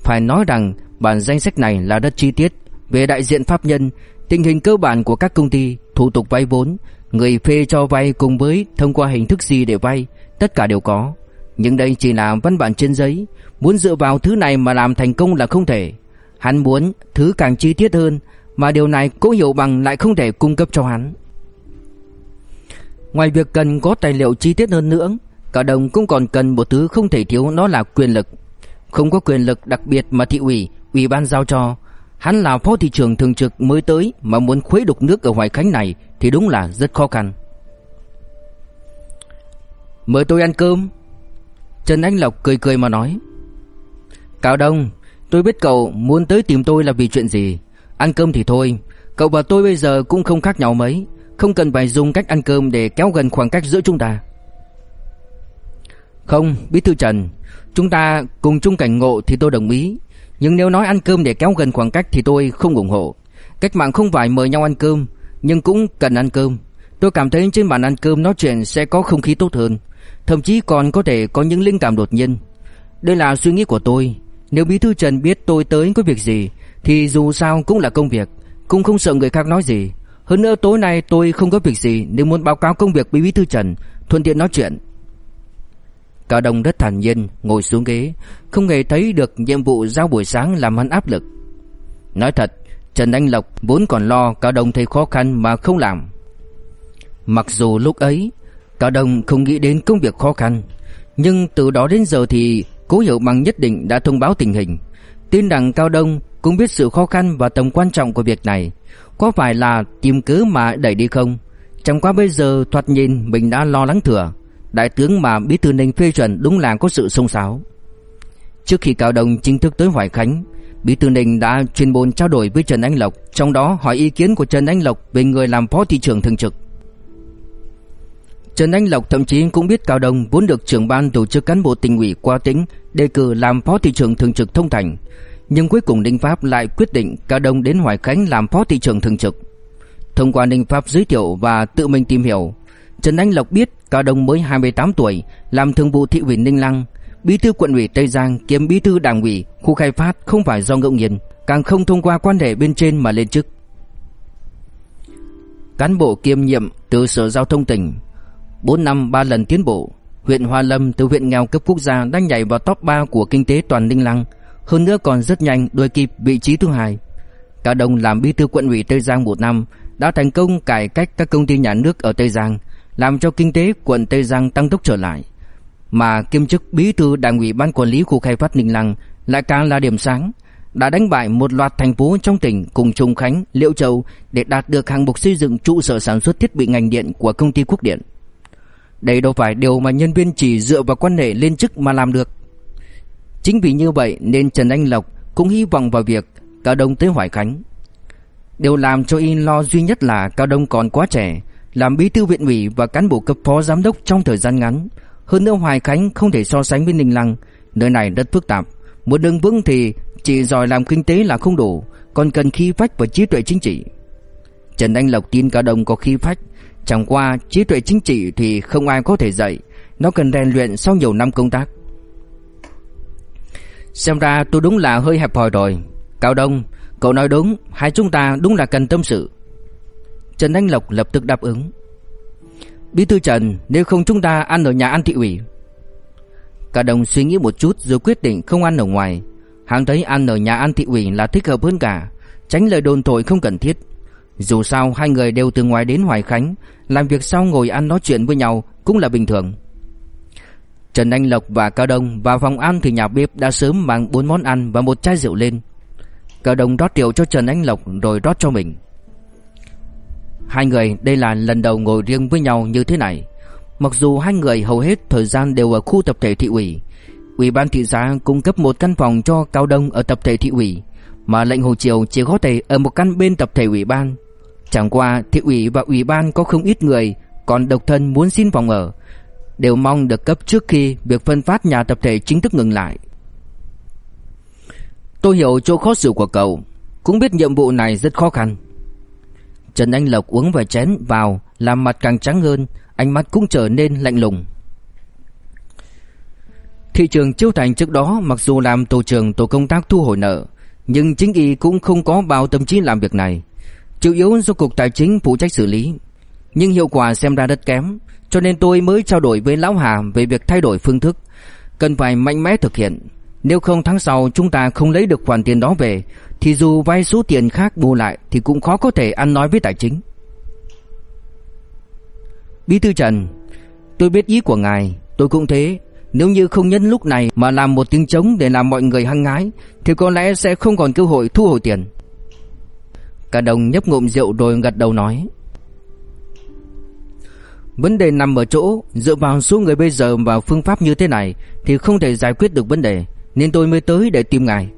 A: Phải nói rằng bản danh sách này là rất chi tiết về đại diện pháp nhân, Tình hình cơ bản của các công ty, thủ tục vay vốn, người phê cho vay cùng với thông qua hình thức gì để vay, tất cả đều có. Nhưng đây chỉ là văn bản trên giấy, muốn dựa vào thứ này mà làm thành công là không thể. Hắn muốn thứ càng chi tiết hơn, mà điều này Cố Hiểu Bằng lại không thể cung cấp cho hắn. Ngoài việc cần có tài liệu chi tiết hơn nữa, cả đồng cũng còn cần một thứ không thể thiếu đó là quyền lực. Không có quyền lực đặc biệt mà thị ủy, ủy ban giao cho, Hắn là phó thị trưởng thường trực mới tới mà muốn khuấy đục nước ở Hoài Khánh này thì đúng là rất khó khăn. Mời tôi ăn cơm. Trần Anh Lộc cười cười mà nói. Cao Đông, tôi biết cậu muốn tới tìm tôi là vì chuyện gì. Ăn cơm thì thôi, cậu và tôi bây giờ cũng không khác nhau mấy. Không cần phải dùng cách ăn cơm để kéo gần khoảng cách giữa chúng ta. Không, Bí thư Trần, chúng ta cùng chung cảnh ngộ thì tôi đồng ý. Nhưng nếu nói ăn cơm để kéo gần khoảng cách thì tôi không ủng hộ. Cách mạng không phải mời nhau ăn cơm, nhưng cũng cần ăn cơm. Tôi cảm thấy trên bàn ăn cơm nói chuyện sẽ có không khí tốt hơn, thậm chí còn có thể có những linh cảm đột nhiên. Đây là suy nghĩ của tôi. Nếu bí thư Trần biết tôi tới có việc gì thì dù sao cũng là công việc, cũng không sợ người khác nói gì. Hơn nữa tối nay tôi không có việc gì nếu muốn báo cáo công việc với bí thư Trần, thuận tiện nói chuyện. Cao Đông rất thản nhiên ngồi xuống ghế, không hề thấy được nhiệm vụ giao buổi sáng làm hắn áp lực. Nói thật, Trần Anh Lộc vốn còn lo Cao Đông thấy khó khăn mà không làm. Mặc dù lúc ấy, Cao Đông không nghĩ đến công việc khó khăn, nhưng từ đó đến giờ thì Cố Hiểu Bằng nhất định đã thông báo tình hình. Tin rằng Cao Đông cũng biết sự khó khăn và tầm quan trọng của việc này. Có phải là tìm cớ mà đẩy đi không? Chẳng qua bây giờ thoạt nhìn mình đã lo lắng thừa. Đại tướng mà Bí thư Ninh phê chuẩn đúng là có sự xông xáo. Trước khi Cao Đông chính thức tới Hoài Khánh, Bí thư Ninh đã chuyên môn trao đổi với Trần Anh Lộc, trong đó hỏi ý kiến của Trần Anh Lộc về người làm phó thị trưởng thường trực. Trần Anh Lộc thậm chí cũng biết Cao Đông vốn được trưởng ban tổ chức cán bộ tỉnh ủy qua tỉnh đề cử làm phó thị trưởng thường trực thông thành, nhưng cuối cùng Ninh Pháp lại quyết định Cao Đông đến Hoài Khánh làm phó thị trưởng thường trực. Thông qua Ninh Pháp giới thiệu và tự mình tìm hiểu, Trần Anh Lộc biết Cao Đông mới 28 tuổi, làm thường vụ thị ủy Ninh Lăng, bí thư quận ủy Tây Giang kiêm bí thư đảng ủy khu khai phát không phải do ngẫu nhiên, càng không thông qua quan hệ bên trên mà lên chức. Cán bộ kiêm nhiệm từ Sở Giao thông tỉnh 4 năm 3 lần tiến bộ Huyện Hoa Lâm từ huyện nghèo cấp quốc gia đang nhảy vào top 3 của kinh tế toàn Ninh Lăng hơn nữa còn rất nhanh đuổi kịp vị trí thứ hai Cao Đông làm bí thư quận ủy Tây Giang một năm Đã thành công cải cách các công ty nhà nước ở Tây Giang Làm cho kinh tế quận Tây Giang tăng tốc trở lại Mà kiêm chức bí thư đảng ủy ban quản lý khu khai phát Ninh Lăng Lại càng là điểm sáng đã đánh bại một loạt thành phố trong tỉnh cùng Trung Khánh, Liễu Châu để đạt được hàng mục xây dựng trụ sở sản xuất thiết bị ngành điện của công ty Quốc Điện. Đây đâu phải điều mà nhân viên chỉ dựa vào quan hệ lên chức mà làm được. Chính vì như vậy nên Trần Anh Lộc cũng hy vọng vào việc Cao Đông tới Hoài Khánh. Điều làm cho y lo duy nhất là Cao Đông còn quá trẻ, làm bí thư viện ủy và cán bộ cấp phó giám đốc trong thời gian ngắn. Hơn nữa Hoài Khánh không thể so sánh với Ninh Lăng, nơi này rất phức tạp. Muốn đứng vững thì chỉ giỏi làm kinh tế là không đủ, còn cần khí phách và trí tuệ chính trị. Trần Anh Lộc tin Cao Đông có khí phách, chẳng qua trí tuệ chính trị thì không ai có thể dạy, nó cần rèn luyện sau nhiều năm công tác. Xem ra tôi đúng là hơi hẹp hòi rồi. Cao Đông, cậu nói đúng, hai chúng ta đúng là cần tâm sự. Trần Anh Lộc lập tức đáp ứng. Bí thư Trần, nếu không chúng ta ăn ở nhà ăn thị ủy. Cao Đông suy nghĩ một chút rồi quyết định không ăn ở ngoài. Hắn thấy ăn ở nhà ăn thị ủy là thích hợp hơn cả, tránh lời đồn thổi không cần thiết. Dù sao hai người đều từ ngoài đến Hoài Khánh, làm việc sau ngồi ăn nói chuyện với nhau cũng là bình thường. Trần Anh Lộc và Cao Đông vào phòng ăn thì nhà bếp đã sớm mang bốn món ăn và một chai rượu lên. Cao Đông rót rượu cho Trần Anh Lộc rồi rót cho mình. Hai người đây là lần đầu ngồi riêng với nhau như thế này. Mặc dù hai người hầu hết thời gian đều ở khu tập thể thị ủy, Ủy ban thị xã cung cấp một căn phòng cho Cao Đông ở tập thể thị ủy, mà lệnh Hồ Triều chỉ có thể ở một căn bên tập thể ủy ban. Chẳng qua thị ủy và ủy ban có không ít người còn độc thân muốn xin phòng ở, đều mong được cấp trước khi việc phân phát nhà tập thể chính thức ngừng lại. Tôi hiểu chỗ khó xử của cậu, cũng biết nhiệm vụ này rất khó khăn. Trần Anh Lộc uống vài chén vào, làm mặt càng trắng hơn, ánh mắt cũng trở nên lạnh lùng. Thị trường Chiêu Thành trước đó mặc dù làm tổ trưởng tổ công tác thu hồi nợ, nhưng chính y cũng không có bao tâm trí làm việc này. Chủ yếu do cục tài chính phụ trách xử lý, nhưng hiệu quả xem ra rất kém, cho nên tôi mới trao đổi với lão Hà về việc thay đổi phương thức, cần phải mạnh mẽ thực hiện. Nếu không tháng sau chúng ta không lấy được khoản tiền đó về, thì dù vay số tiền khác bù lại thì cũng khó có thể ăn nói với tài chính. Bí thư Trần, tôi biết ý của ngài, tôi cũng thế, nếu như không nhân lúc này mà làm một tiếng trống để làm mọi người hăng ngái Thì có lẽ sẽ không còn cơ hội thu hồi tiền. Cả đồng nhấp ngụm rượu rồi gật đầu nói. Vấn đề nằm ở chỗ Dựa vào số người bây giờ và phương pháp như thế này Thì không thể giải quyết được vấn đề Nên tôi mới tới để tìm ngài.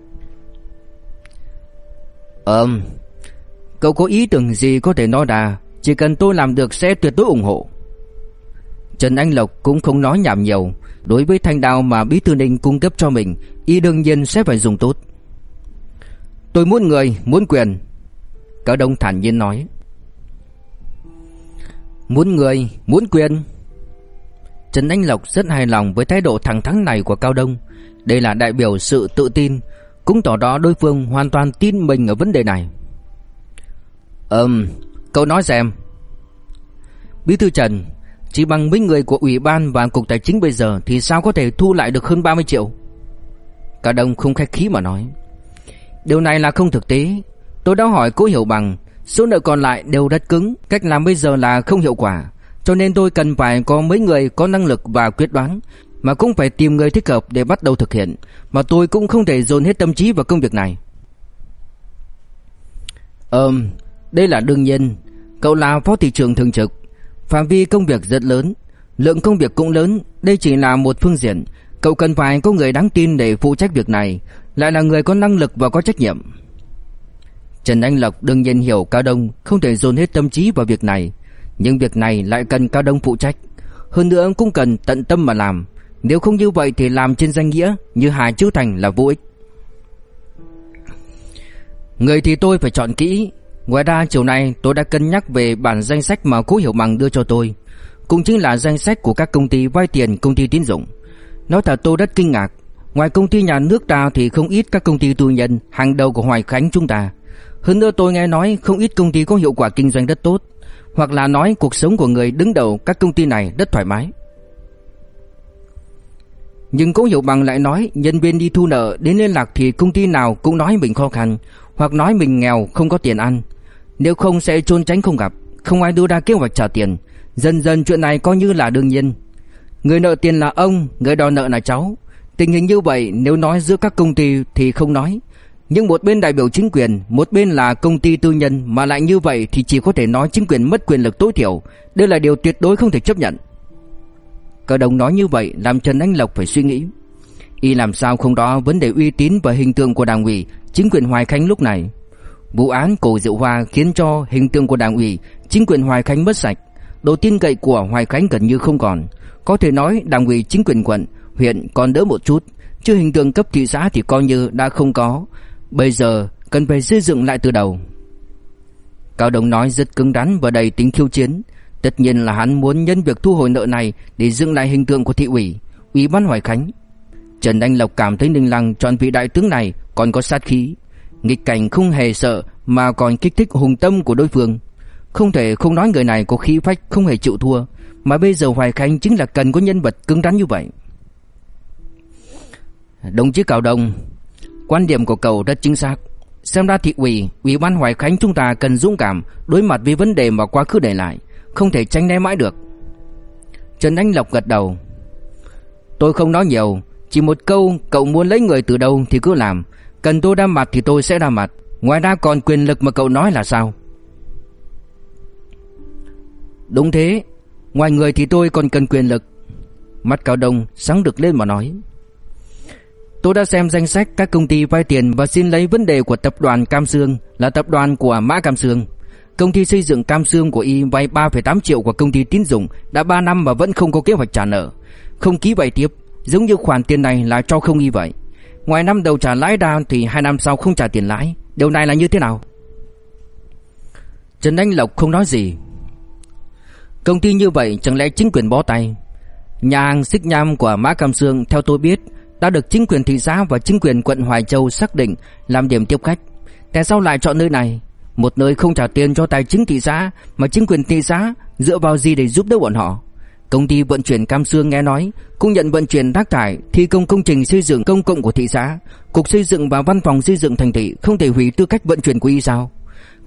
A: Ờm Cậu có ý tưởng gì có thể nói ra Chỉ cần tôi làm được sẽ tuyệt đối ủng hộ. Trần Anh Lộc cũng không nói nhảm nhiều Đối với thanh đao mà Bí Thư Ninh cung cấp cho mình Y đương nhiên sẽ phải dùng tốt. Tôi muốn người, muốn quyền. Cao Đông thản nhiên nói Muốn người, muốn quyền. Trần Anh Lộc rất hài lòng với thái độ thẳng thắn này của Cao Đông. Đây là đại biểu sự tự tin Cũng tỏ rõ đối phương hoàn toàn tin mình ở vấn đề này. Ừm, cậu nói xem. Bí thư Trần chỉ bằng mấy người của Ủy ban và Cục Tài chính bây giờ Thì sao có thể thu lại được hơn 30 triệu? Cao đông không khách khí mà nói. Điều này là không thực tế. Tôi đã hỏi cố hiểu bằng Số nợ còn lại đều rất cứng Cách làm bây giờ là không hiệu quả. Cho nên tôi cần phải có mấy người có năng lực và quyết đoán Mà cũng phải tìm người thích hợp để bắt đầu thực hiện. Mà tôi cũng không thể dồn hết tâm trí vào công việc này. Ờm, đây là đương nhiên. Cậu là phó thị trưởng thường trực. Phạm vi công việc rất lớn, lượng công việc cũng lớn, đây chỉ là một phương diện, cậu cần phải có người đáng tin để phụ trách việc này, lại là người có năng lực và có trách nhiệm. Trần Anh Lộc đương nhiên hiểu Cao Đông không thể dồn hết tâm trí vào việc này, nhưng việc này lại cần Cao Đông phụ trách, hơn nữa cũng cần tận tâm mà làm, nếu không như vậy thì làm trên danh nghĩa như Hà Chữ Thành là vô ích. Người thì tôi phải chọn kỹ, Ngoài ra chiều nay tôi đã cân nhắc về bản danh sách mà Cố Hiểu Bằng đưa cho tôi Cũng chính là danh sách của các công ty vay tiền công ty tín dụng. Nói thật tôi rất kinh ngạc. Ngoài công ty nhà nước ta thì không ít các công ty tư nhân hàng đầu của Hoài Khánh chúng ta. Hơn nữa tôi nghe nói không ít công ty có hiệu quả kinh doanh rất tốt, Hoặc là nói cuộc sống của người đứng đầu các công ty này rất thoải mái. Nhưng Cố Hiểu Bằng lại nói nhân viên đi thu nợ đến liên lạc thì công ty nào cũng nói mình khó khăn, Hoặc nói mình nghèo không có tiền ăn. Nếu không sẽ trốn tránh không gặp, Không ai đưa ra kế hoạch trả tiền. Dần dần chuyện này coi như là đương nhiên. Người nợ tiền là ông, Người đòi nợ là cháu. Tình hình như vậy, nếu nói giữa các công ty thì không nói. Nhưng một bên đại biểu chính quyền Một bên là công ty tư nhân Mà lại như vậy thì chỉ có thể nói chính quyền mất quyền lực tối thiểu. Đây là điều tuyệt đối không thể chấp nhận. Cờ đồng nói như vậy Làm Trần Anh Lộc phải suy nghĩ. Y làm sao không đó vấn đề uy tín và hình tượng của đảng ủy Chính quyền Hoài Khánh lúc này. Vụ án cổ Diệu Hoa khiến cho hình tượng của đảng ủy Chính quyền Hoài Khánh mất sạch. Độ tin cậy của Hoài Khánh gần như không còn. Có thể nói đảng ủy chính quyền quận huyện còn đỡ một chút, chứ hình tượng cấp thị xã thì coi như đã không có. Bây giờ cần phải xây dựng lại từ đầu. Cao Đồng nói rất cứng rắn và đầy tính khiêu chiến. Tất nhiên là hắn muốn nhân việc thu hồi nợ này để dựng lại hình tượng của thị ủy, ủy ban Hoài Khánh. Trần Anh Lộc cảm thấy Ninh Lăng chọn vị đại tướng này còn có sát khí. Nghịch cảnh không hề sợ mà còn kích thích hùng tâm của đối phương. Không thể không nói người này có khí phách không hề chịu thua. Mà bây giờ Hoài Khánh chính là cần có nhân vật cứng rắn như vậy. Đồng chí Cao Đông, quan điểm của cậu rất chính xác. Xem ra thị ủy, ủy ban Hoài Khánh chúng ta cần dũng cảm đối mặt với vấn đề mà quá khứ để lại, không thể tránh né mãi được. Trần Anh Lộc gật đầu. Tôi không nói nhiều, chỉ một câu cậu muốn lấy người từ đâu thì cứ làm, cần tôi đa mặt thì tôi sẽ đa mặt, ngoài ra còn quyền lực mà cậu nói là sao? Đúng thế, ngoài người thì tôi còn cần quyền lực. Mắt Cao Đông sáng được lên mà nói. Tôi đã xem danh sách các công ty vay tiền và xin lấy vấn đề của tập đoàn Cam Sương là tập đoàn của Mã Cam Sương. Công ty xây dựng Cam Sương của y vay 3,8 triệu của công ty tín dụng đã 3 năm mà vẫn không có kế hoạch trả nợ. Không ký vay tiếp, giống như khoản tiền này là cho không y vậy. Ngoài năm đầu trả lãi ra thì hai năm sau không trả tiền lãi. Điều này là như thế nào? Trần Anh Lộc không nói gì. Công ty như vậy chẳng lẽ chính quyền bó tay? Nhà hàng xích nham của Mã Cam Sương theo tôi biết đã được chính quyền thị xã và chính quyền quận Hoài Châu xác định làm điểm tiếp khách. Tại sao lại chọn nơi này? Một nơi không trả tiền cho tài chính thị xã mà chính quyền thị xã dựa vào gì để giúp đỡ bọn họ? Công ty vận chuyển Cam Sương nghe nói cũng nhận vận chuyển rác thải, thi công công trình xây dựng công cộng của thị xã, cục xây dựng và văn phòng xây dựng thành thị không thể hủy tư cách vận chuyển của y sao?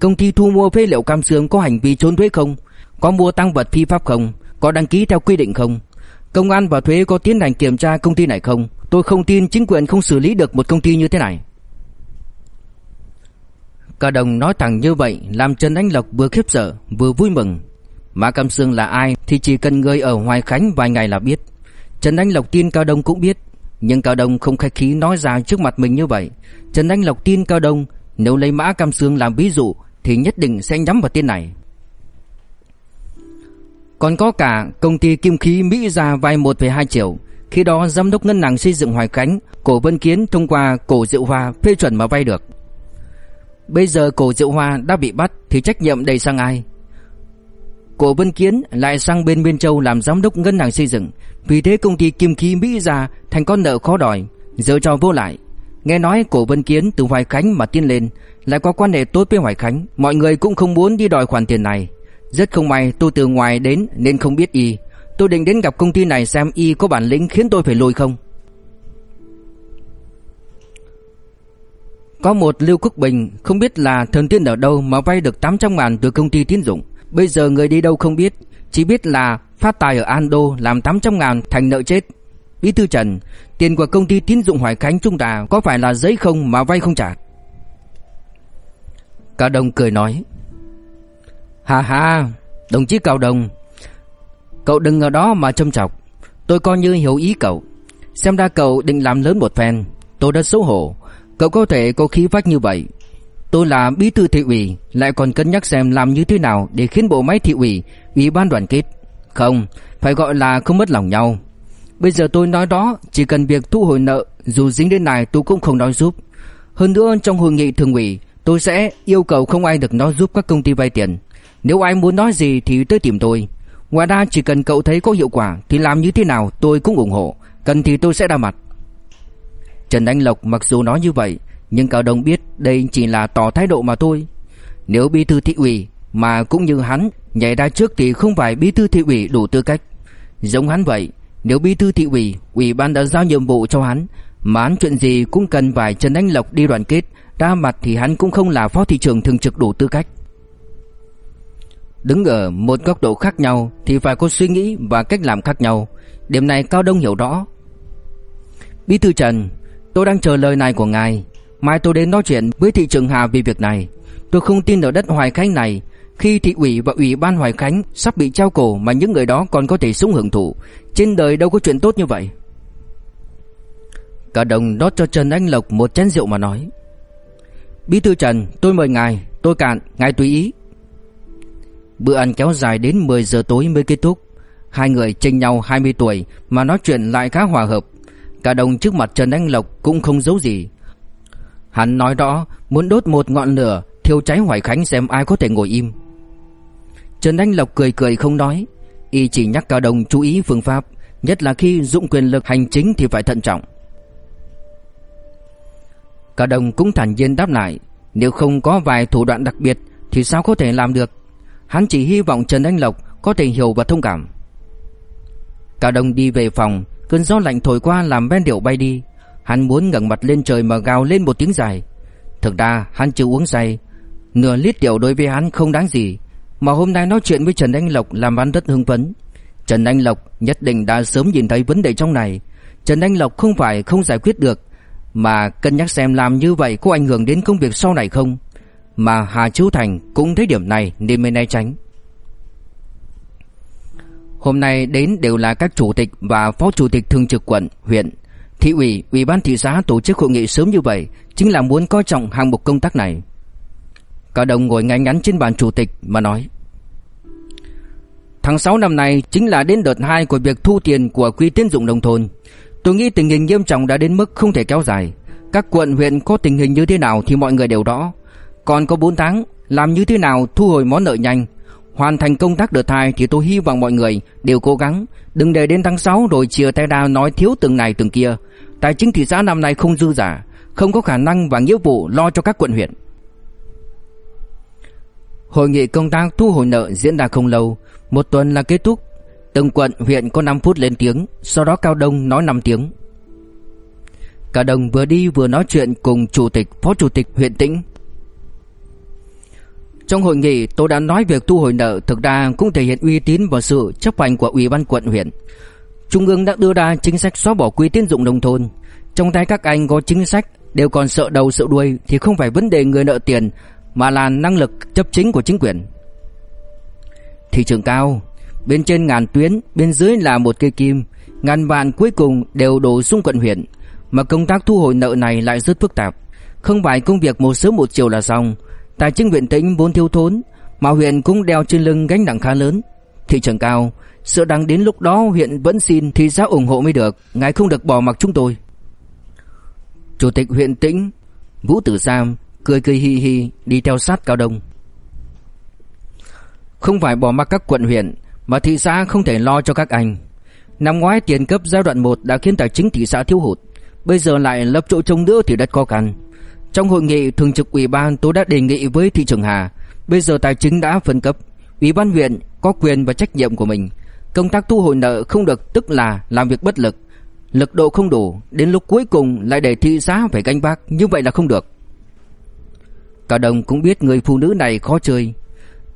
A: Công ty thu mua phế liệu Cam Sương có hành vi trốn thuế không? Có mua tăng vật phi pháp không? Có đăng ký theo quy định không? Công an và thuế có tiến hành kiểm tra công ty này không? Tôi không tin chính quyền không xử lý được một công ty như thế này. Cả đồng nói thẳng như vậy, làm Trần Anh Lộc vừa khiếp sợ, vừa vui mừng. Mã Cam Sương là ai thì chỉ cần người ở Hoài Khánh vài ngày là biết. Trần Anh Lộc tin Cao Đông cũng biết. Nhưng Cao Đông không khách khí nói ra trước mặt mình như vậy. Trần Anh Lộc tin Cao Đông nếu lấy Mã Cam Sương làm ví dụ thì nhất định sẽ nhắm vào tên này. Còn có cả công ty kim khí Mỹ ra vay 1,2 triệu khi đó giám đốc ngân hàng xây dựng Hoài Khánh, Cổ Vân Kiến thông qua Cổ Diệu Hoa phê chuẩn mà vay được. Bây giờ Cổ Diệu Hoa đã bị bắt thì trách nhiệm đầy sang ai? Cổ Vân Kiến lại sang bên Biên Châu làm giám đốc ngân hàng xây dựng, vì thế công ty Kim Khí Mỹ ra thành con nợ khó đòi, giờ cho vô lại. Nghe nói Cổ Vân Kiến từ Hoài Khánh mà tiến lên, lại có quan hệ tốt với Hoài Khánh, mọi người cũng không muốn đi đòi khoản tiền này. Rất không may tôi từ ngoài đến nên không biết y, Tôi định đến gặp công ty này xem y có bản lĩnh khiến tôi phải lùi không. Có một Lưu Quốc Bình không biết là thần tiên ở đâu mà vay được 800 ngàn từ công ty tín dụng. Bây giờ người đi đâu không biết Chỉ biết là phát tài ở Ando làm 800 ngàn thành nợ chết. Bí thư Trần Tiền của công ty tín dụng Hoài Khánh chúng ta có phải là giấy không mà vay không trả? Cả đồng cười nói Hà hà Đồng chí Cao Đồng, Cậu đừng ở đó mà châm chọc. Tôi coi như hiểu ý cậu. Xem ra cậu định làm lớn một phen. Tôi đã xấu hổ. Cậu có thể có khí phách như vậy. Tôi là bí thư thị ủy Lại còn cân nhắc xem làm như thế nào Để khiến bộ máy thị ủy Ủy ban đoàn kết. Không Phải gọi là không mất lòng nhau. Bây giờ tôi nói đó Chỉ cần việc thu hồi nợ Dù dính đến này tôi cũng không nói giúp. Hơn nữa trong hội nghị thường ủy Tôi sẽ yêu cầu không ai được nói giúp các công ty vay tiền. Nếu ai muốn nói gì thì tới tìm tôi. Ngoài ra, chỉ cần cậu thấy có hiệu quả Thì làm như thế nào tôi cũng ủng hộ. Cần thì tôi sẽ ra mặt. Trần Anh Lộc mặc dù nói như vậy, Nhưng Cao Đông biết đây chỉ là tỏ thái độ mà thôi. Nếu bí thư thị ủy Mà cũng như hắn Nhảy ra trước thì không phải bí thư thị ủy đủ tư cách. Giống hắn vậy, Nếu bí thư thị ủy Ủy ban đã giao nhiệm vụ cho hắn, Mà hắn chuyện gì cũng cần phải Trần Anh Lộc đi đoàn kết, Ra mặt thì hắn cũng không là phó thị trưởng thường trực đủ tư cách. Đứng ở một góc độ khác nhau Thì phải có suy nghĩ và cách làm khác nhau. Điểm này Cao Đông hiểu rõ. Bí thư Trần, Tôi đang chờ lời này của ngài. Mai tôi đến nói chuyện với thị trưởng Hà về việc này. Tôi không tin ở đất Hoài Khánh này. Khi thị ủy và ủy ban Hoài Khánh Sắp bị treo cổ mà những người đó còn có thể sống hưởng thụ, Trên đời đâu có chuyện tốt như vậy. Cả đồng đót cho Trần Anh Lộc một chén rượu mà nói. Bí thư Trần, tôi mời ngài, Tôi cạn, ngài tùy ý. Bữa ăn kéo dài đến 10 giờ tối mới kết thúc. Hai người chênh nhau 20 tuổi Mà nói chuyện lại khá hòa hợp. Cả đồng trước mặt Trần Anh Lộc cũng không giấu gì. Hắn nói rõ, muốn đốt một ngọn lửa, thiêu cháy Hoài Khánh xem ai có thể ngồi im. Trần Anh Lộc cười cười không nói. Y chỉ nhắc cả Đồng chú ý phương pháp, Nhất là khi dụng quyền lực hành chính thì phải thận trọng. Cả Đồng cũng thản nhiên đáp lại, Nếu không có vài thủ đoạn đặc biệt Thì sao có thể làm được? Hắn chỉ hy vọng Trần Anh Lộc có thể hiểu và thông cảm. Cao Đồng đi về phòng, Cơn gió lạnh thổi qua làm ven điệu bay đi. Hắn muốn ngẩng mặt lên trời mà gào lên một tiếng dài. Thực ra, hắn chưa uống say. Nửa lít rượu đối với hắn không đáng gì, Mà hôm nay nói chuyện với Trần Anh Lộc làm hắn rất hưng phấn. Trần Anh Lộc nhất định đã sớm nhìn thấy vấn đề trong này. Trần Anh Lộc không phải không giải quyết được, Mà cân nhắc xem làm như vậy có ảnh hưởng đến công việc sau này không? Mà Hà Chiếu Thành cũng thấy điểm này nên mới né tránh. Hôm nay đến đều là các chủ tịch và phó chủ tịch thường trực quận, huyện. Thị ủy, ủy ban thị xã tổ chức hội nghị sớm như vậy Chính là muốn coi trọng hạng mục công tác này. Cả đồng ngồi ngay ngắn trên bàn chủ tịch mà nói Tháng 6 năm nay chính là đến đợt 2 của việc thu tiền của quỹ tiến dụng nông thôn. Tôi nghĩ tình hình nghiêm trọng đã đến mức không thể kéo dài. Các quận huyện có tình hình như thế nào thì mọi người đều rõ. Còn có 4 tháng, Làm như thế nào thu hồi món nợ nhanh? Hoàn thành công tác đợt thai thì tôi hy vọng mọi người đều cố gắng, Đừng để đến tháng 6 rồi chia tay ra nói thiếu từng này từng kia. Tài chính thị xã năm nay không dư giả Không có khả năng và nghĩa vụ lo cho các quận huyện. Hội nghị công tác thu hồi nợ diễn ra không lâu, Một tuần là kết thúc. Từng quận, huyện có 5 phút lên tiếng, Sau đó Cao Đông nói 5 tiếng. Cao Đông vừa đi vừa nói chuyện cùng Chủ tịch, Phó Chủ tịch huyện Tĩnh. Trong hội nghị, tôi đã nói việc thu hồi nợ Thực ra cũng thể hiện uy tín và sự chấp hành của Ủy ban quận huyện. Trung ương đã đưa ra chính sách xóa bỏ quỹ tiến dụng nông thôn. Trong tay các anh có chính sách, Đều còn sợ đầu sợ đuôi Thì không phải vấn đề người nợ tiền, Mà là năng lực chấp chính của chính quyền. Thị trường cao, Bên trên ngàn tuyến, Bên dưới là một cây kim, Ngàn vạn cuối cùng đều đổ xuống quận huyện. Mà công tác thu hồi nợ này lại rất phức tạp. Không phải công việc một sớm một chiều là xong Tài chính huyện tĩnh vốn thiếu thốn, Mà huyện cũng đeo trên lưng gánh nặng khá lớn. Thị trường cao, Sợ rằng đến lúc đó huyện vẫn xin thì xã ủng hộ mới được, Ngài không được bỏ mặc chúng tôi. Chủ tịch huyện tĩnh, Vũ Tử Sam Cười cười hi hi, đi theo sát Cao Đông. Không phải bỏ mặc các quận huyện, Mà thị xã không thể lo cho các anh. Năm ngoái tiền cấp giai đoạn 1 đã khiến tài chính thị xã thiếu hụt, Bây giờ lại lập chỗ trông nữa thì rất khó khăn trong hội nghị, thường trực ủy ban tôi đã đề nghị với thị trưởng Hà, Bây giờ tài chính đã phân cấp. Ủy ban huyện có quyền và trách nhiệm của mình. Công tác thu hồi nợ không được, tức là làm việc bất lực. Lực độ không đủ, Đến lúc cuối cùng lại để thị xã phải gánh vác, Như vậy là không được. Cả đồng cũng biết người phụ nữ này khó chơi.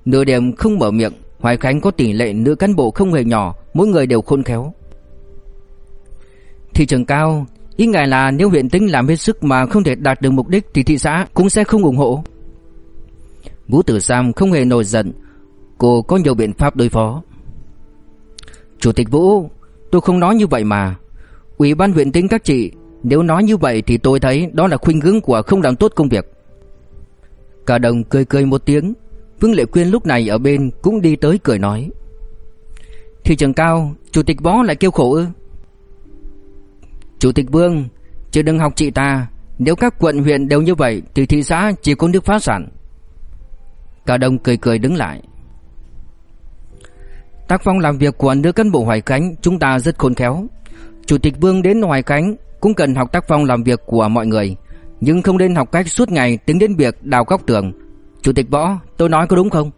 A: Nửa đêm không mở miệng, Hoài Khánh có tỷ lệ nữ cán bộ không hề nhỏ, Mỗi người đều khôn khéo. Thị trường cao Ý ngài là nếu huyện tính làm hết sức mà không thể đạt được mục đích Thì thị xã cũng sẽ không ủng hộ. Vũ Tử Sam không hề nổi giận. Cô có nhiều biện pháp đối phó. Chủ tịch Vũ, Tôi không nói như vậy mà. Ủy ban huyện tính các chị, Nếu nói như vậy thì tôi thấy đó là khuynh hướng của không làm tốt công việc. Cả đồng cười cười một tiếng. Vương Lệ Quyên lúc này ở bên cũng đi tới cười nói. Thị trường cao, Chủ tịch Võ lại kêu khổ ư? Chủ tịch Vương Chứ đừng học chị ta Nếu các quận huyện đều như vậy Thì thị xã chỉ có nước phá sản Cả đồng cười cười đứng lại Tác phong làm việc của nữ cán bộ Hoài Khánh chúng ta rất khôn khéo. Chủ tịch Vương đến Hoài Khánh cũng cần học tác phong làm việc của mọi người, nhưng không nên học cách suốt ngày tính đến việc đào góc tường. Chủ tịch Võ, tôi nói có đúng không?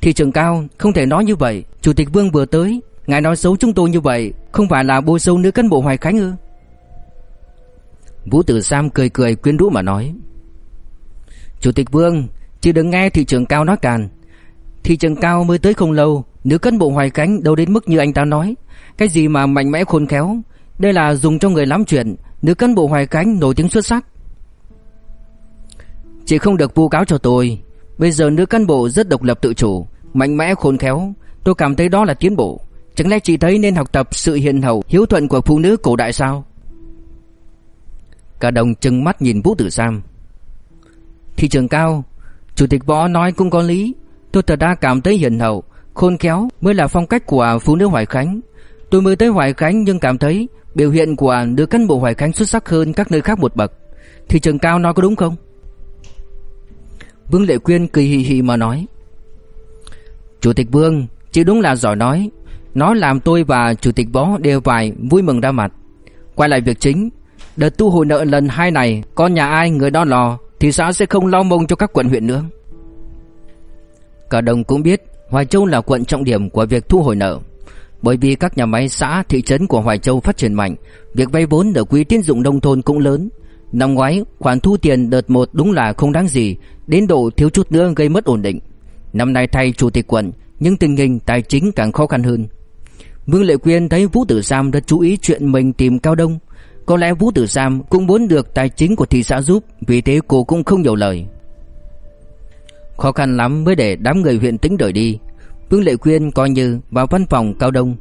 A: Thị trường cao không thể nói như vậy Chủ tịch Vương vừa tới Ngài nói xấu chúng tôi như vậy, Không phải là bôi xấu nữ cán bộ Hoài Khánh ư? Vũ Tử Sam cười cười quyến rũ mà nói. Chủ tịch Vương, Chỉ đừng nghe thị trường cao nói càn. Thị trường cao mới tới không lâu, Nữ cán bộ Hoài Khánh đâu đến mức như anh ta nói. Cái gì mà mạnh mẽ khôn khéo? Đây là dùng cho người lắm chuyện, Nữ cán bộ Hoài Khánh nổi tiếng xuất sắc. Chị không được vu cáo cho tôi. Bây giờ nữ cán bộ rất độc lập tự chủ, Mạnh mẽ khôn khéo. Tôi cảm thấy đó là tiến bộ. Chẳng lẽ chị thấy nên học tập sự hiền hậu, Hiếu thuận của phụ nữ cổ đại sao? Cả đồng chừng mắt nhìn Vũ Tử Sam. Thị trường cao, Chủ tịch võ nói cũng có lý. Tôi thật đã cảm thấy hiền hậu, Khôn khéo mới là phong cách của phụ nữ Hoài Khánh. Tôi mới tới Hoài Khánh nhưng cảm thấy Biểu hiện của nữ cán bộ Hoài Khánh xuất sắc hơn các nơi khác một bậc. Thị trường cao nói có đúng không? Vương Lệ Quyên cười hì hì mà nói. Chủ tịch Vương, Chị đúng là giỏi nói. Nó làm tôi và Chủ tịch Võ đều phải vui mừng ra mặt. Quay lại việc chính, Đợt tu hồi nợ lần hai này Con nhà ai người đó lò, Thì xã sẽ không lo mông cho các quận huyện nữa. Cả đồng cũng biết, Hoài Châu là quận trọng điểm của việc thu hồi nợ. Bởi vì các nhà máy xã, thị trấn của Hoài Châu phát triển mạnh, Việc vay vốn ở quỹ tín dụng nông thôn cũng lớn. Năm ngoái, khoản thu tiền đợt 1 đúng là không đáng gì, Đến độ thiếu chút nữa gây mất ổn định. Năm nay thay chủ tịch quận, Nhưng tình hình tài chính càng khó khăn hơn. Vương Lệ Quyên thấy Vũ Tử Sam rất chú ý chuyện mình tìm Cao Đông Có lẽ Vũ Tử Sam cũng muốn được tài chính của thị xã giúp Vì thế cô cũng không nhiều lời. Khó khăn lắm mới để đám người huyện tính rời đi. Vương Lệ Quyên coi như vào văn phòng Cao Đông.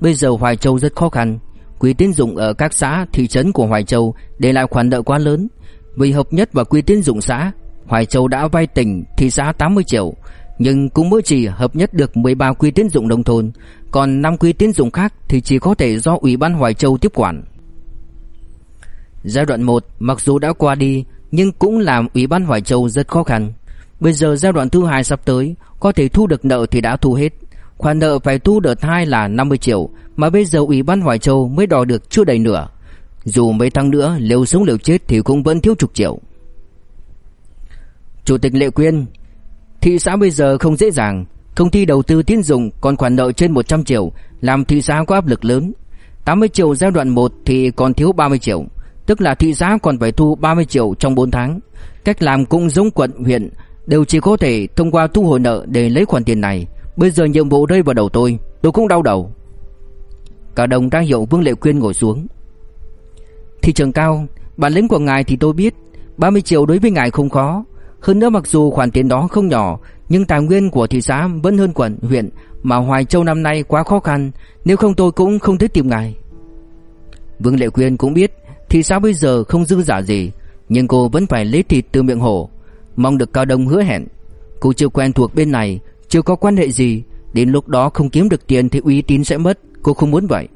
A: Bây giờ Hoài Châu rất khó khăn Quỹ tín dụng ở các xã, thị trấn của Hoài Châu để lại khoản nợ quá lớn. Vì hợp nhất vào quỹ tín dụng xã, Hoài Châu đã vay tỉnh thị xã 80 triệu, nhưng cũng mới chỉ hợp nhất được 13 quỹ tín dụng nông thôn, còn 5 quỹ tín dụng khác thì chỉ có thể do Ủy ban Hoài Châu tiếp quản. Giai đoạn 1 mặc dù đã qua đi nhưng cũng làm Ủy ban Hoài Châu rất khó khăn. Bây giờ giai đoạn thứ hai sắp tới, có thể thu được nợ thì đã thu hết. Khoản nợ phải thu đợt 2 là 50 triệu, mà bây giờ Ủy ban Hoài Châu mới đòi được chưa đầy nửa. Dù mấy tháng nữa liều sống liều chết thì cũng vẫn thiếu chục triệu. Chủ tịch Lệ Quyên, thị xã bây giờ không dễ dàng, công ty đầu tư tín dụng còn khoản nợ trên 100 triệu, làm thị xã có áp lực lớn. 80 triệu giai đoạn 1 thì còn thiếu 30 triệu, tức là thị xã còn phải thu 30 triệu trong 4 tháng. Cách làm cũng giống quận, huyện, đều chỉ có thể thông qua thu hồi nợ để lấy khoản tiền này. Bây giờ nhiệm vụ rơi vào đầu tôi, tôi cũng đau đầu. Cả đồng ra hiệu Vương Lệ Quyên ngồi xuống Thị trường cao Bản lĩnh của ngài thì tôi biết 30 triệu đối với ngài không khó hơn nữa mặc dù khoản tiền đó không nhỏ Nhưng tài nguyên của thị xã vẫn hơn quận, huyện Mà Hoài Châu năm nay quá khó khăn Nếu không tôi cũng không thích tìm ngài. Vương Lệ Quyên cũng biết Thị xã bây giờ không dư giả gì Nhưng cô vẫn phải lấy thịt từ miệng hổ Mong được Cao Đông hứa hẹn. Cô chưa quen thuộc bên này Chưa có quan hệ gì Đến lúc đó không kiếm được tiền thì uy tín sẽ mất Cô không muốn vậy.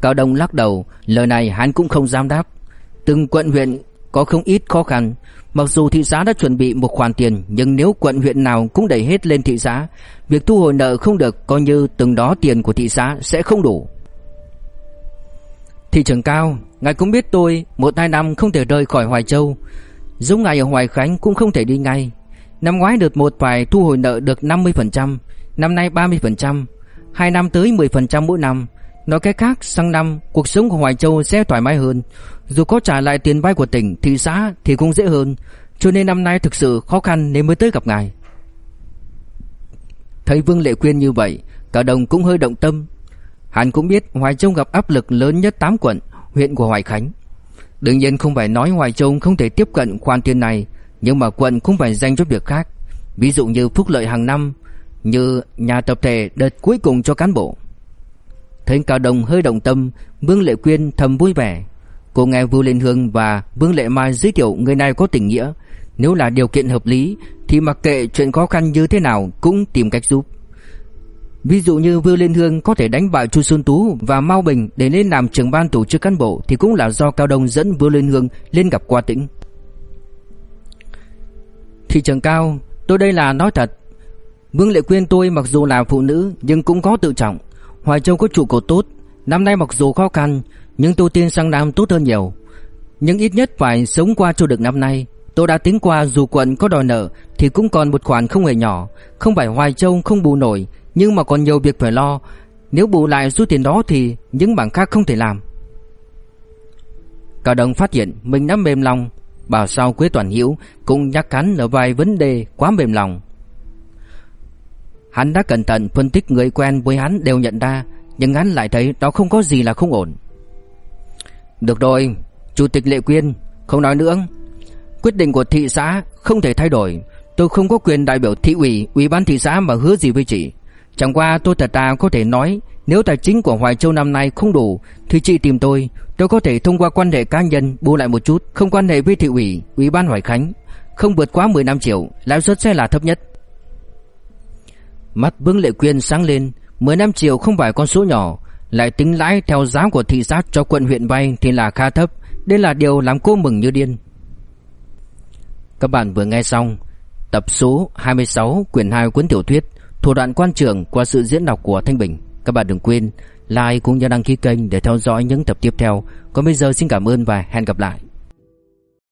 A: Cao Đông lắc đầu Lời này hắn cũng không dám đáp. Từng quận huyện có không ít khó khăn Mặc dù thị xã đã chuẩn bị một khoản tiền, Nhưng nếu quận huyện nào cũng đẩy hết lên thị xã Việc thu hồi nợ không được, Coi như từng đó tiền của thị xã sẽ không đủ. Thị trường cao, Ngài cũng biết tôi Một hai năm không thể rời khỏi Hoài Châu. Giống ngài ở Hoài Khánh cũng không thể đi ngay. Năm ngoái đợt một phải thu hồi nợ được 50% Năm nay 30% Hai năm tới 10% mỗi năm. Nói cách khác, sang năm, cuộc sống của Hoài Châu sẽ thoải mái hơn. Dù có trả lại tiền vay của tỉnh, thị xã thì cũng dễ hơn. Cho nên năm nay thực sự khó khăn nên mới tới gặp ngài. Thấy Vương Lệ Quyên như vậy Cả đồng cũng hơi động tâm. Hắn cũng biết Hoài Châu gặp áp lực lớn nhất 8 quận Huyện của Hoài Khánh. Đương nhiên không phải nói Hoài Châu không thể tiếp cận khoản tiền này Nhưng mà quận cũng phải dành cho việc khác. Ví dụ như phúc lợi hàng năm như nhà tập thể đợt cuối cùng cho cán bộ. Thấy Cao Đồng hơi động tâm, Vương Lệ Quyên thầm vui vẻ. Cô nghe Vu Liên Hương và Vương Lệ Mai giới thiệu người này có tình nghĩa, nếu là điều kiện hợp lý thì mặc kệ chuyện khó khăn như thế nào cũng tìm cách giúp. Ví dụ như Vương Liên Hương có thể đánh bại Chu Xuân Tú và Mao Bình để lên làm trưởng ban tổ chức cán bộ thì cũng là do Cao Đông dẫn Vương Liên Hương lên gặp Qua Tĩnh. Thị trường cao, tôi đây là nói thật, Vương Lệ Quyên tôi mặc dù là phụ nữ nhưng cũng có tự trọng. Hoài Châu có trụ cột tốt, năm nay mặc dù khó khăn nhưng tôi tin sang năm tốt hơn nhiều. Nhưng ít nhất phải sống qua cho được năm nay. Tôi đã tính qua dù quận có đòi nợ thì cũng còn một khoản không hề nhỏ, không phải Hoài Châu không bù nổi, nhưng mà còn nhiều việc phải lo. Nếu bù lại số tiền đó thì những bảng khác không thể làm. Cả đồng phát hiện mình đã mềm lòng, bảo sao Quế Toàn Hiễu cũng nhắc hắn ở vài vấn đề quá mềm lòng. Hắn đã cẩn thận phân tích người quen với hắn đều nhận ra, nhưng hắn lại thấy đó không có gì là không ổn. Được rồi, Chủ tịch Lệ Quyên, không nói nữa. Quyết định của thị xã không thể thay đổi. Tôi không có quyền đại biểu thị ủy, ủy ban thị xã mà hứa gì với chị. Chẳng qua tôi thật ra có thể nói nếu tài chính của Hoài Châu năm nay không đủ thì chị tìm tôi, tôi có thể thông qua quan hệ cá nhân bù lại một chút, không quan hệ với thị ủy, ủy ban Hoài Khánh, không vượt quá 15 triệu, lãi suất sẽ là thấp nhất. Mắt Vương Lệ Quyên sáng lên, 15 triệu không phải con số nhỏ, lại tính lãi theo giá của thị xã cho quận huyện vay thì là khá thấp, đây là điều làm cô mừng như điên. Các bạn vừa nghe xong tập số 26 quyển 2 cuốn tiểu thuyết Thủ đoạn quan trường qua sự diễn đọc của Thanh Bình. Các bạn đừng quên like cũng như đăng ký kênh để theo dõi những tập tiếp theo. Còn bây giờ xin cảm ơn và hẹn gặp lại.